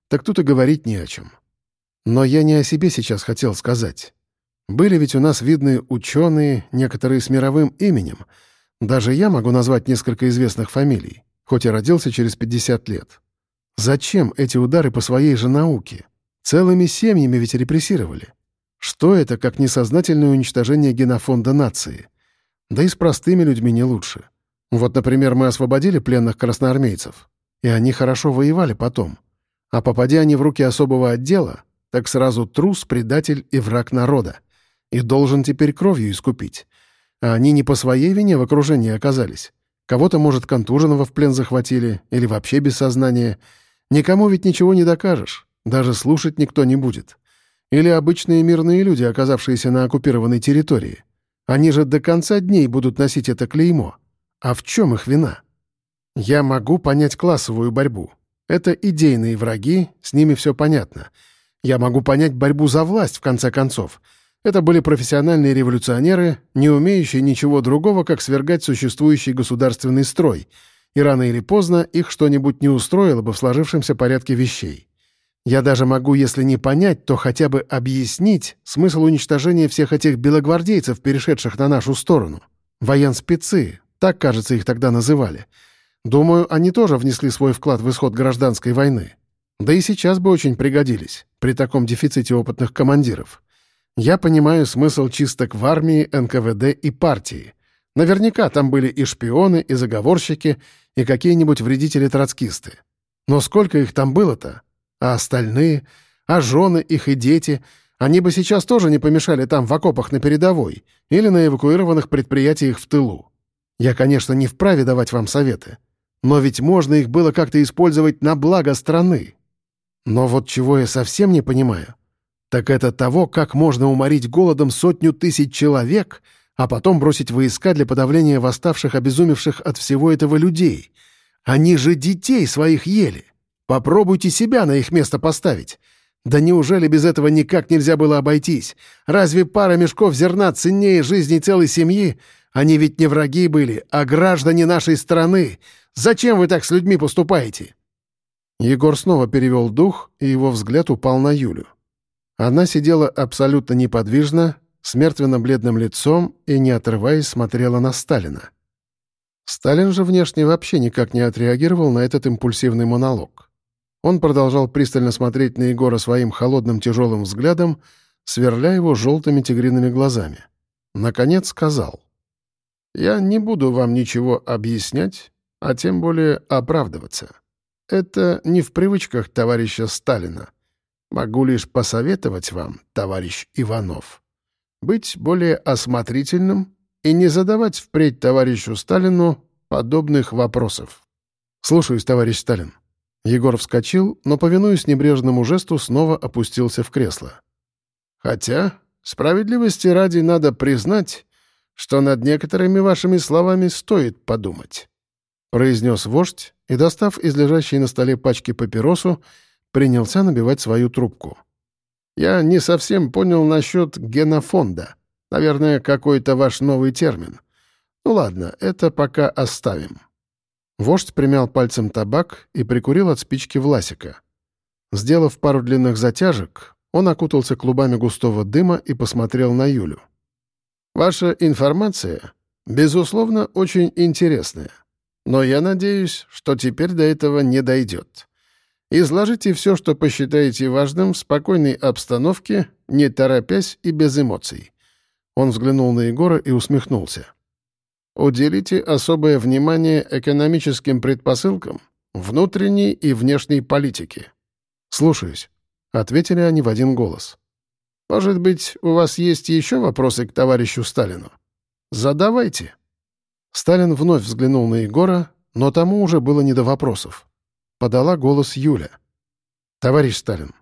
так тут и говорить не о чем. Но я не о себе сейчас хотел сказать. Были ведь у нас видные ученые, некоторые с мировым именем. Даже я могу назвать несколько известных фамилий, хоть и родился через 50 лет. Зачем эти удары по своей же науке? Целыми семьями ведь репрессировали. Что это, как несознательное уничтожение генофонда нации? Да и с простыми людьми не лучше. Вот, например, мы освободили пленных красноармейцев, и они хорошо воевали потом. А попадя они в руки особого отдела, так сразу трус, предатель и враг народа. И должен теперь кровью искупить. А они не по своей вине в окружении оказались. Кого-то, может, контуженного в плен захватили или вообще без сознания. Никому ведь ничего не докажешь. Даже слушать никто не будет. Или обычные мирные люди, оказавшиеся на оккупированной территории. Они же до конца дней будут носить это клеймо. А в чем их вина? Я могу понять классовую борьбу. Это идейные враги, с ними все понятно. Я могу понять борьбу за власть, в конце концов. Это были профессиональные революционеры, не умеющие ничего другого, как свергать существующий государственный строй, и рано или поздно их что-нибудь не устроило бы в сложившемся порядке вещей. Я даже могу, если не понять, то хотя бы объяснить смысл уничтожения всех этих белогвардейцев, перешедших на нашу сторону. Военспецы, так, кажется, их тогда называли. Думаю, они тоже внесли свой вклад в исход гражданской войны. Да и сейчас бы очень пригодились, при таком дефиците опытных командиров. Я понимаю смысл чисток в армии, НКВД и партии. Наверняка там были и шпионы, и заговорщики, и какие-нибудь вредители-троцкисты. Но сколько их там было-то? А остальные? А жены их и дети? Они бы сейчас тоже не помешали там в окопах на передовой или на эвакуированных предприятиях в тылу. Я, конечно, не вправе давать вам советы. Но ведь можно их было как-то использовать на благо страны. Но вот чего я совсем не понимаю, так это того, как можно уморить голодом сотню тысяч человек, а потом бросить войска для подавления восставших, обезумевших от всего этого людей. Они же детей своих ели. Попробуйте себя на их место поставить. Да неужели без этого никак нельзя было обойтись? Разве пара мешков зерна ценнее жизни целой семьи? Они ведь не враги были, а граждане нашей страны. Зачем вы так с людьми поступаете?» Егор снова перевел дух, и его взгляд упал на Юлю. Она сидела абсолютно неподвижно, с мертвенно-бледным лицом и, не отрываясь, смотрела на Сталина. Сталин же внешне вообще никак не отреагировал на этот импульсивный монолог. Он продолжал пристально смотреть на Егора своим холодным тяжелым взглядом, сверля его желтыми тигриными глазами. Наконец сказал. «Я не буду вам ничего объяснять, а тем более оправдываться. Это не в привычках товарища Сталина. Могу лишь посоветовать вам, товарищ Иванов, быть более осмотрительным и не задавать впредь товарищу Сталину подобных вопросов. Слушаюсь, товарищ Сталин. Егор вскочил, но, повинуясь небрежному жесту, снова опустился в кресло. Хотя, справедливости ради надо признать, что над некоторыми вашими словами стоит подумать. — произнес вождь и, достав из лежащей на столе пачки папиросу, принялся набивать свою трубку. «Я не совсем понял насчет генофонда. Наверное, какой-то ваш новый термин. Ну ладно, это пока оставим». Вождь примял пальцем табак и прикурил от спички Власика. Сделав пару длинных затяжек, он окутался клубами густого дыма и посмотрел на Юлю. «Ваша информация, безусловно, очень интересная. Но я надеюсь, что теперь до этого не дойдет. Изложите все, что посчитаете важным в спокойной обстановке, не торопясь и без эмоций». Он взглянул на Егора и усмехнулся. «Уделите особое внимание экономическим предпосылкам, внутренней и внешней политике». «Слушаюсь», — ответили они в один голос. «Может быть, у вас есть еще вопросы к товарищу Сталину? Задавайте». Сталин вновь взглянул на Егора, но тому уже было не до вопросов. Подала голос Юля. «Товарищ Сталин,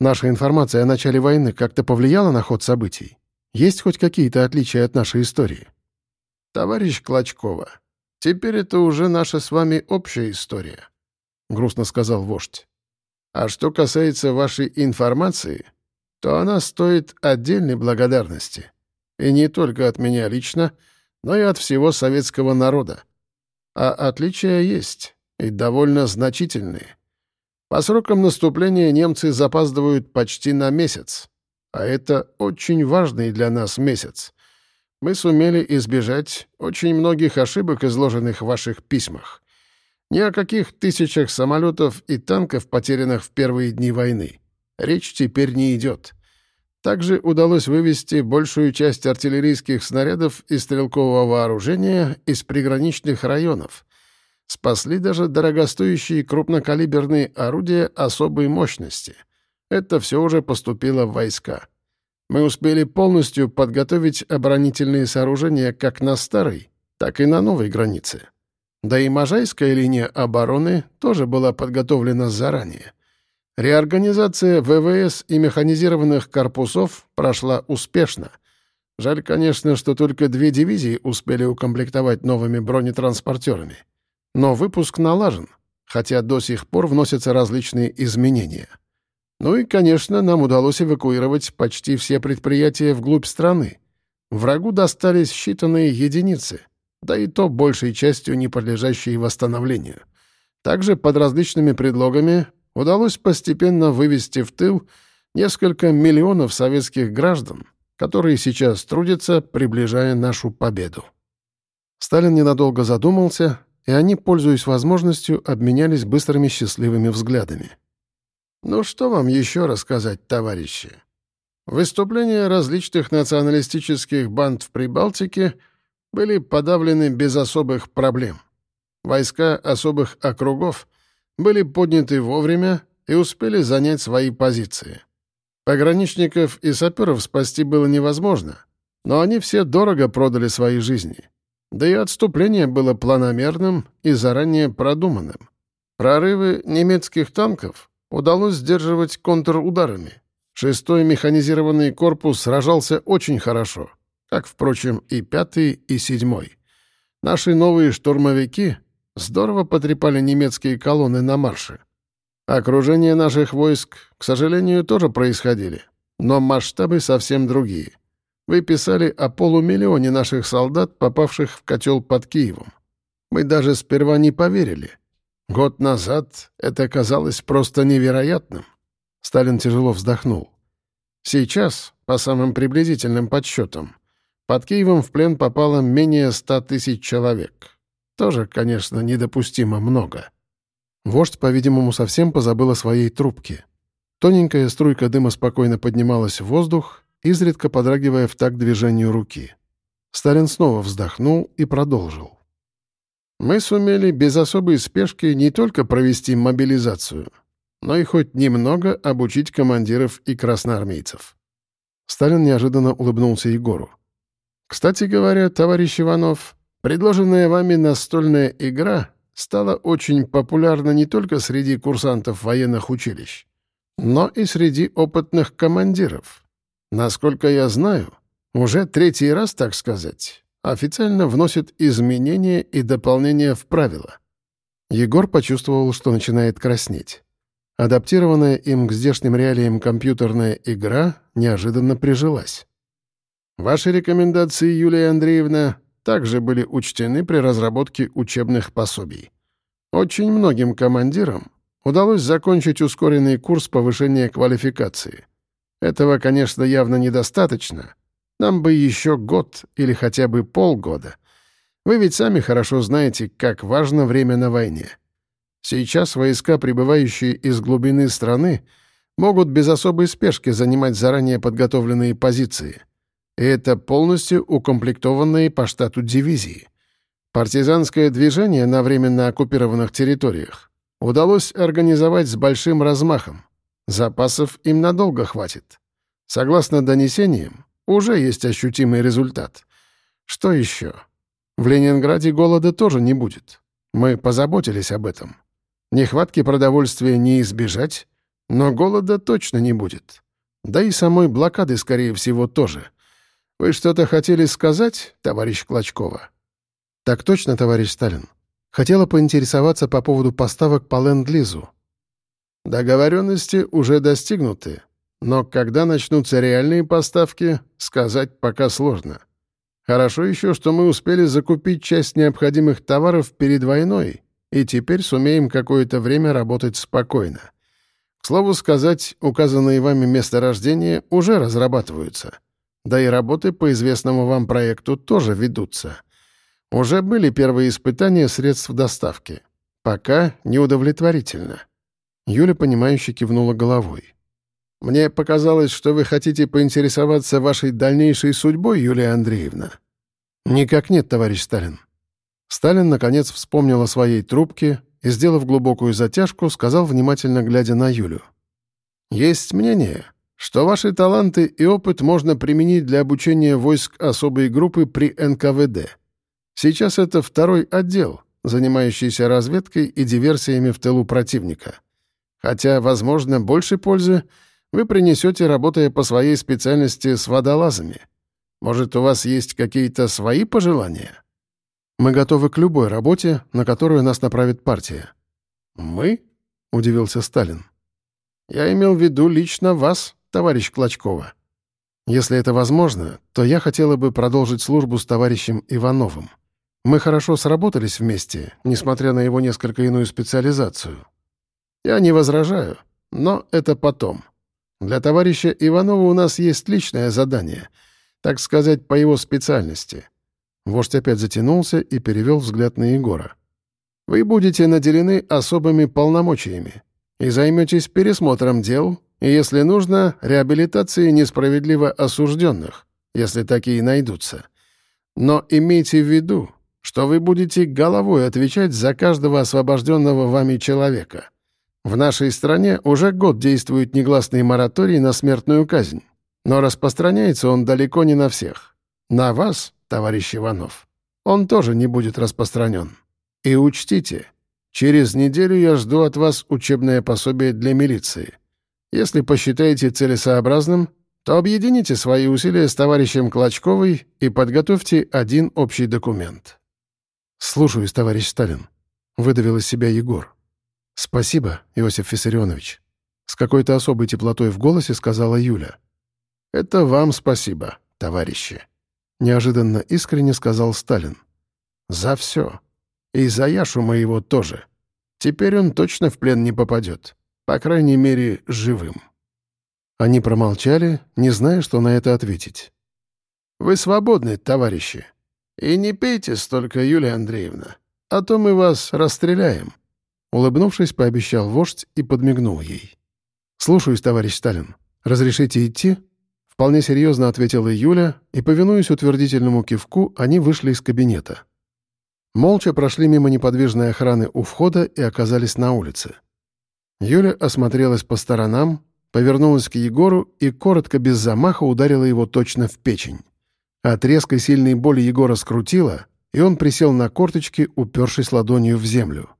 наша информация о начале войны как-то повлияла на ход событий? Есть хоть какие-то отличия от нашей истории?» «Товарищ Клочкова, теперь это уже наша с вами общая история», — грустно сказал вождь. «А что касается вашей информации, то она стоит отдельной благодарности. И не только от меня лично, — но и от всего советского народа. А отличия есть, и довольно значительные. По срокам наступления немцы запаздывают почти на месяц, а это очень важный для нас месяц. Мы сумели избежать очень многих ошибок, изложенных в ваших письмах. Ни о каких тысячах самолетов и танков, потерянных в первые дни войны. Речь теперь не идет. Также удалось вывести большую часть артиллерийских снарядов и стрелкового вооружения из приграничных районов. Спасли даже дорогостоящие крупнокалиберные орудия особой мощности. Это все уже поступило в войска. Мы успели полностью подготовить оборонительные сооружения как на старой, так и на новой границе. Да и Можайская линия обороны тоже была подготовлена заранее. Реорганизация ВВС и механизированных корпусов прошла успешно. Жаль, конечно, что только две дивизии успели укомплектовать новыми бронетранспортерами. Но выпуск налажен, хотя до сих пор вносятся различные изменения. Ну и, конечно, нам удалось эвакуировать почти все предприятия вглубь страны. Врагу достались считанные единицы, да и то большей частью не подлежащие восстановлению. Также под различными предлогами удалось постепенно вывести в тыл несколько миллионов советских граждан, которые сейчас трудятся, приближая нашу победу. Сталин ненадолго задумался, и они, пользуясь возможностью, обменялись быстрыми счастливыми взглядами. «Ну что вам еще рассказать, товарищи? Выступления различных националистических банд в Прибалтике были подавлены без особых проблем. Войска особых округов были подняты вовремя и успели занять свои позиции. Пограничников и саперов спасти было невозможно, но они все дорого продали свои жизни. Да и отступление было планомерным и заранее продуманным. Прорывы немецких танков удалось сдерживать контрударами. Шестой механизированный корпус сражался очень хорошо, как, впрочем, и пятый, и седьмой. Наши новые штурмовики здорово потрепали немецкие колонны на марше. Окружение наших войск, к сожалению, тоже происходили, но масштабы совсем другие. Вы писали о полумиллионе наших солдат, попавших в котел под Киевом. Мы даже сперва не поверили. Год назад это казалось просто невероятным. Сталин тяжело вздохнул. Сейчас, по самым приблизительным подсчетам, под Киевом в плен попало менее ста тысяч человек. Тоже, конечно, недопустимо много. Вождь, по-видимому, совсем позабыл о своей трубке. Тоненькая струйка дыма спокойно поднималась в воздух, изредка подрагивая в такт движению руки. Сталин снова вздохнул и продолжил. «Мы сумели без особой спешки не только провести мобилизацию, но и хоть немного обучить командиров и красноармейцев». Сталин неожиданно улыбнулся Егору. «Кстати говоря, товарищ Иванов, предложенная вами настольная игра стала очень популярна не только среди курсантов военных училищ, но и среди опытных командиров. Насколько я знаю, уже третий раз, так сказать, официально вносит изменения и дополнения в правила. Егор почувствовал, что начинает краснеть. Адаптированная им к здешним реалиям компьютерная игра неожиданно прижилась. Ваши рекомендации, Юлия Андреевна, также были учтены при разработке учебных пособий. Очень многим командирам удалось закончить ускоренный курс повышения квалификации. Этого, конечно, явно недостаточно. Нам бы еще год или хотя бы полгода. Вы ведь сами хорошо знаете, как важно время на войне. Сейчас войска, прибывающие из глубины страны, могут без особой спешки занимать заранее подготовленные позиции. Это полностью укомплектованные по штату дивизии. Партизанское движение на временно оккупированных территориях удалось организовать с большим размахом. Запасов им надолго хватит. Согласно донесениям, уже есть ощутимый результат. Что еще? В Ленинграде голода тоже не будет. Мы позаботились об этом. Нехватки продовольствия не избежать, но голода точно не будет. Да и самой блокады, скорее всего, тоже — вы что-то хотели сказать, товарищ Клочкова? Так точно, товарищ Сталин. Хотела поинтересоваться по поводу поставок по ленд-лизу. Договоренности уже достигнуты, но когда начнутся реальные поставки, сказать пока сложно. Хорошо еще, что мы успели закупить часть необходимых товаров перед войной, и теперь сумеем какое-то время работать спокойно. К слову сказать, указанные вами месторождения уже разрабатываются — да и работы по известному вам проекту тоже ведутся. Уже были первые испытания средств доставки. Пока неудовлетворительно. Юля, понимающе кивнула головой. «Мне показалось, что вы хотите поинтересоваться вашей дальнейшей судьбой, Юлия Андреевна». «Никак нет, товарищ Сталин». Сталин, наконец, вспомнил о своей трубке и, сделав глубокую затяжку, сказал, внимательно глядя на Юлю. «Есть мнение, что ваши таланты и опыт можно применить для обучения войск особой группы при НКВД. Сейчас это второй отдел, занимающийся разведкой и диверсиями в тылу противника. Хотя, возможно, больше пользы вы принесете, работая по своей специальности с водолазами. Может, у вас есть какие-то свои пожелания? Мы готовы к любой работе, на которую нас направит партия. «Мы?» — удивился Сталин. «Я имел в виду лично вас, товарищ Клочкова. Если это возможно, то я хотела бы продолжить службу с товарищем Ивановым. Мы хорошо сработались вместе, несмотря на его несколько иную специализацию. Я не возражаю, но это потом. Для товарища Иванова у нас есть личное задание, так сказать, по его специальности. Вождь опять затянулся и перевел взгляд на Егора. Вы будете наделены особыми полномочиями и займетесь пересмотром дел, если нужно, реабилитации несправедливо осужденных, если такие найдутся. Но имейте в виду, что вы будете головой отвечать за каждого освобожденного вами человека. В нашей стране уже год действует негласный мораторий на смертную казнь, но распространяется он далеко не на всех. На вас, товарищ Иванов, он тоже не будет распространен. И учтите, через неделю я жду от вас учебное пособие для милиции. Если посчитаете целесообразным, то объедините свои усилия с товарищем Клочковой и подготовьте один общий документ. «Слушаюсь, товарищ Сталин», — выдавил из себя Егор. «Спасибо, Иосиф Виссарионович», — с какой-то особой теплотой в голосе сказала Юля. «Это вам спасибо, товарищи», — неожиданно искренне сказал Сталин. «За все. И за Яшу моего тоже. Теперь он точно в плен не попадет. По крайней мере, живым». Они промолчали, не зная, что на это ответить. «Вы свободны, товарищи. И не пейте столько, Юлия Андреевна, а то мы вас расстреляем». Улыбнувшись, пообещал вождь и подмигнул ей. «Слушаюсь, товарищ Сталин. Разрешите идти?» Вполне серьезно ответила Юля, и, повинуясь утвердительному кивку, они вышли из кабинета. Молча прошли мимо неподвижной охраны у входа и оказались на улице. Юля осмотрелась по сторонам, повернулась к Егору и коротко без замаха ударила его точно в печень. От резкой сильной боли Егора скрутила, и он присел на корточки, упершись ладонью в землю.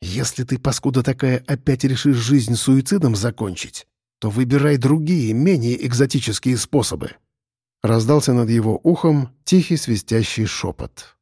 «Если ты, паскуда такая, опять решишь жизнь суицидом закончить, то выбирай другие, менее экзотические способы». Раздался над его ухом тихий свистящий шепот.